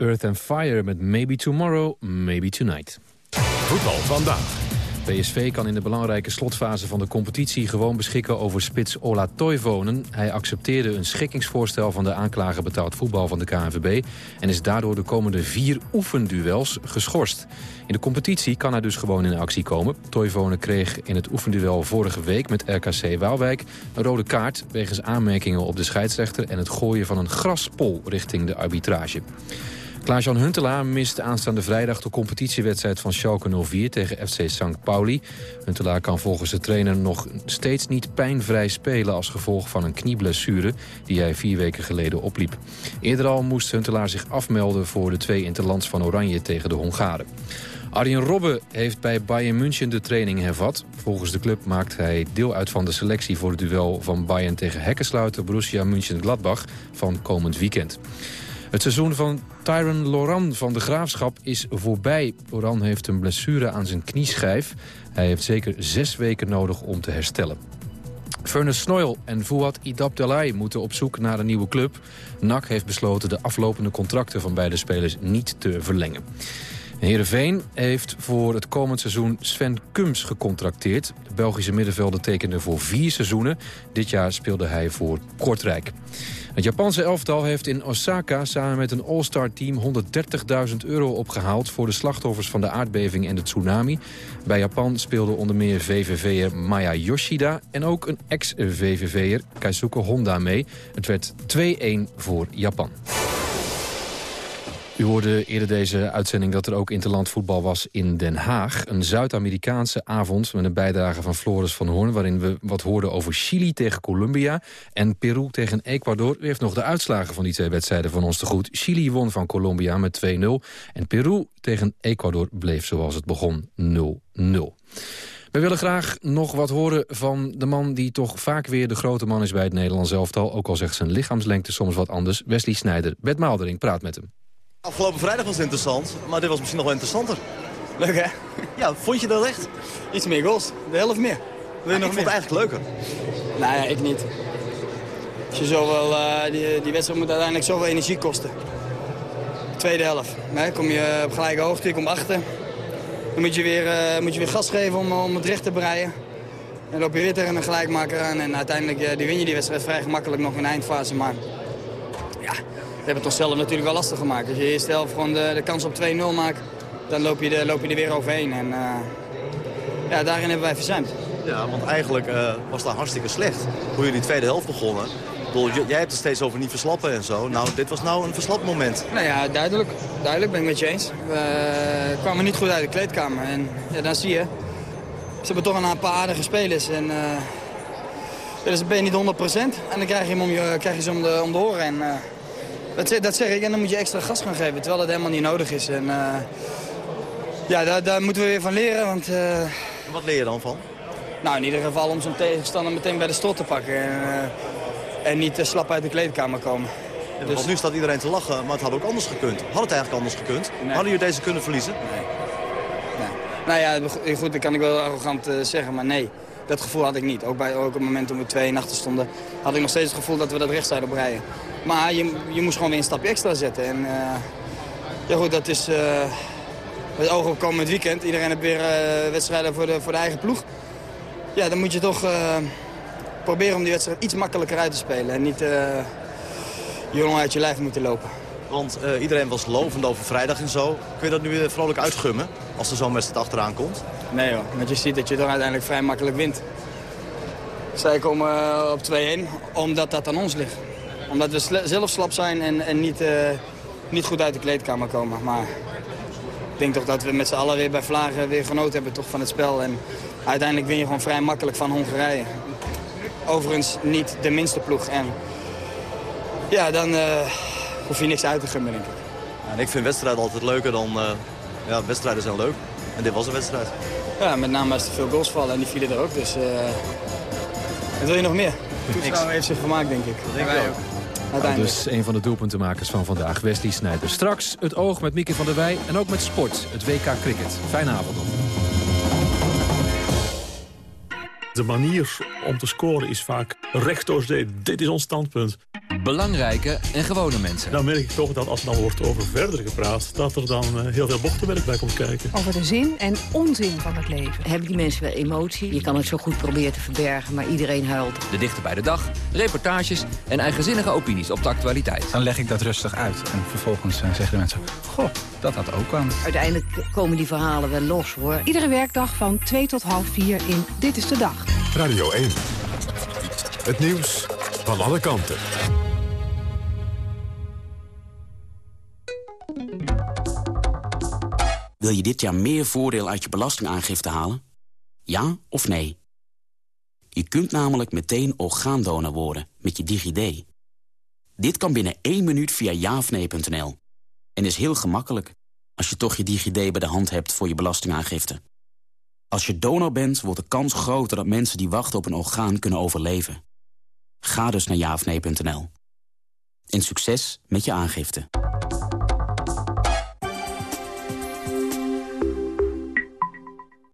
[SPEAKER 9] Earth and Fire met Maybe Tomorrow, Maybe Tonight.
[SPEAKER 7] Voetbal vandaag.
[SPEAKER 9] PSV kan in de belangrijke slotfase van de competitie gewoon beschikken over spits Ola Toivonen. Hij accepteerde een schikkingsvoorstel van de aanklager betaald voetbal van de KNVB... en is daardoor de komende vier oefenduels geschorst. In de competitie kan hij dus gewoon in actie komen. Toivonen kreeg in het oefenduel vorige week met RKC Waalwijk... een rode kaart wegens aanmerkingen op de scheidsrechter... en het gooien van een graspol richting de arbitrage. Klaas-Jan Huntelaar mist aanstaande vrijdag de competitiewedstrijd van Schalke 04 tegen FC St. Pauli. Huntelaar kan volgens de trainer nog steeds niet pijnvrij spelen als gevolg van een knieblessure die hij vier weken geleden opliep. Eerder al moest Huntelaar zich afmelden voor de twee interlands van Oranje tegen de Hongaren. Arjen Robben heeft bij Bayern München de training hervat. Volgens de club maakt hij deel uit van de selectie voor het duel van Bayern tegen hekkensluiter Borussia München-Gladbach van komend weekend. Het seizoen van Tyron Loran van de Graafschap is voorbij. Loran heeft een blessure aan zijn knieschijf. Hij heeft zeker zes weken nodig om te herstellen. Furnace Snoil en Fouad Idabdelai moeten op zoek naar een nieuwe club. NAC heeft besloten de aflopende contracten van beide spelers niet te verlengen. Heerenveen heeft voor het komend seizoen Sven Kums gecontracteerd. De Belgische middenvelder tekende voor vier seizoenen. Dit jaar speelde hij voor Kortrijk. Het Japanse elftal heeft in Osaka samen met een all-star team 130.000 euro opgehaald voor de slachtoffers van de aardbeving en de tsunami. Bij Japan speelde onder meer VVV'er Maya Yoshida en ook een ex-VVV'er Keisuke Honda mee. Het werd 2-1 voor Japan. U hoorde eerder deze uitzending dat er ook interland voetbal was in Den Haag. Een Zuid-Amerikaanse avond met een bijdrage van Floris van Hoorn... waarin we wat hoorden over Chili tegen Colombia en Peru tegen Ecuador. U heeft nog de uitslagen van die twee wedstrijden van ons te goed. Chili won van Colombia met 2-0 en Peru tegen Ecuador bleef zoals het begon 0-0. We willen graag nog wat horen van de man die toch vaak weer de grote man is bij het Nederlands elftal. Ook al zegt zijn lichaamslengte soms wat anders. Wesley Snijder. Bert Maaldering praat met hem.
[SPEAKER 20] Afgelopen vrijdag was het interessant, maar dit was misschien nog wel interessanter.
[SPEAKER 21] Leuk hè?
[SPEAKER 20] Ja, vond je dat echt?
[SPEAKER 21] Iets meer goals, de helft meer.
[SPEAKER 20] Wil je nog ik vond het eigenlijk leuker.
[SPEAKER 21] Nou ja, ik niet. Als je zoveel, uh, die, die wedstrijd moet uiteindelijk zoveel energie kosten. Tweede helft. Nee, kom je op gelijke hoogte, je komt achter. Dan moet je weer, uh, moet je weer gas geven om, om het recht te breien. En dan loop je weer tegen een gelijkmaker aan. En uiteindelijk uh, die win je die wedstrijd vrij gemakkelijk nog in de eindfase. Maar ja, hebben het onszelf natuurlijk wel lastig gemaakt. Als je eerst helft gewoon de, de kans op 2-0 maakt, dan loop je, de, loop je er weer overheen. En uh, ja, daarin hebben wij verzuimd.
[SPEAKER 20] Ja, want eigenlijk uh, was dat hartstikke slecht. Hoe jullie de tweede helft begonnen. Bedoel, jij hebt het steeds over niet verslappen en zo. Nou, dit was nou een verslapmoment.
[SPEAKER 21] Nou ja, duidelijk. Duidelijk ben ik met je eens. We kwamen niet goed uit de kleedkamer. En ja, dan zie je, ze hebben toch een paar aardige spelers. En, uh, dus ben je niet 100%. En dan krijg je, hem om je, krijg je ze om de, om de oren. En, uh, dat, dat, zeg ik. En dan moet je extra gas gaan geven, terwijl dat helemaal niet nodig is. En, uh, ja, daar, daar, moeten we weer van leren. Want, uh,
[SPEAKER 20] Wat leer je dan van?
[SPEAKER 21] Nou, in ieder geval om zo'n tegenstander meteen bij de strot te pakken. En, uh, en niet te slap uit de kleedkamer komen.
[SPEAKER 20] Ja, dus... Want nu staat iedereen te lachen, maar het had ook anders gekund. Had het eigenlijk anders gekund? Nee. Hadden jullie deze kunnen verliezen?
[SPEAKER 21] Nee. nee. Nou ja, goed, dat kan ik wel arrogant zeggen, maar nee. Dat gevoel had ik niet. Ook, bij, ook op het moment toen we twee in achter stonden, had ik nog steeds het gevoel dat we dat recht zouden breien. Maar je, je moest gewoon weer een stapje extra zetten. En uh, ja goed, dat is uh, het oog op komend weekend. Iedereen heeft weer uh, wedstrijden voor de, voor de eigen ploeg. Ja, dan moet je toch proberen om die wedstrijd iets makkelijker uit te spelen. En niet je jongen uit je lijf moeten lopen.
[SPEAKER 20] Want uh, iedereen was lovend over vrijdag en zo. Kun je dat nu weer vrolijk uitgummen als er zo'n wedstrijd achteraan komt?
[SPEAKER 21] Nee joh, want je ziet dat je toch uiteindelijk vrij makkelijk wint. Zij komen uh, op 2-1 omdat dat aan ons ligt. Omdat we zelf slap zijn en, en niet, uh, niet goed uit de kleedkamer komen. Maar ik denk toch dat we met z'n allen weer bij Vlagen weer genoten hebben toch, van het spel. En uiteindelijk win je gewoon vrij makkelijk van Hongarije. Overigens niet de minste ploeg. En ja, dan hoef je niks uit te gummen, denk ik.
[SPEAKER 20] Ja, en ik vind wedstrijden altijd leuker dan... Uh, ja, wedstrijden zijn leuk. En dit was een wedstrijd.
[SPEAKER 21] Ja, met name als er veel goals vallen en die vielen er ook. Dus uh, wat wil je nog meer? Toeschouwer heeft zich gemaakt, denk ik.
[SPEAKER 20] Dat denk ik ook.
[SPEAKER 9] Nou, dus een van de doelpuntenmakers van vandaag, Wesley Snijder. Straks het oog met Mieke van der Wij en ook met sport, het WK Cricket. Fijne avond nog.
[SPEAKER 22] De manier om te scoren is vaak recht door zee. Dit is ons standpunt.
[SPEAKER 23] Belangrijke en gewone mensen.
[SPEAKER 22] Dan merk ik toch dat als er dan wordt over verder gepraat... dat er dan uh, heel veel bochtenwerk bij komt kijken.
[SPEAKER 24] Over de zin en onzin van het leven.
[SPEAKER 25] Hebben die mensen wel emotie? Je kan het zo goed proberen te verbergen, maar iedereen huilt.
[SPEAKER 23] De dichter bij de dag, reportages en eigenzinnige opinies op de actualiteit.
[SPEAKER 26] Dan leg ik dat rustig uit en vervolgens uh, zeggen de mensen... Goh, dat had ook aan.
[SPEAKER 25] Uiteindelijk komen die verhalen wel los, hoor.
[SPEAKER 24] Iedere werkdag van 2 tot half 4 in Dit is de Dag.
[SPEAKER 7] Radio 1. Het nieuws van alle kanten.
[SPEAKER 27] Wil je dit jaar meer voordeel uit je belastingaangifte halen? Ja of nee? Je kunt namelijk meteen orgaandonor worden met je DigiD. Dit kan binnen één minuut via jaafnee.nl. En is heel gemakkelijk als je toch je DigiD bij de hand hebt voor je belastingaangifte. Als je donor bent, wordt de kans groter dat mensen die wachten op een orgaan kunnen overleven. Ga dus naar jaafnee.nl. En succes met je aangifte.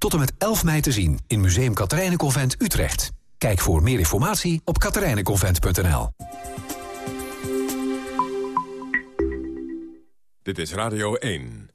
[SPEAKER 28] Tot en met 11 mei te zien in Museum Katerijnenconvent Utrecht. Kijk voor meer informatie op katerijnenconvent.nl.
[SPEAKER 7] Dit is Radio 1.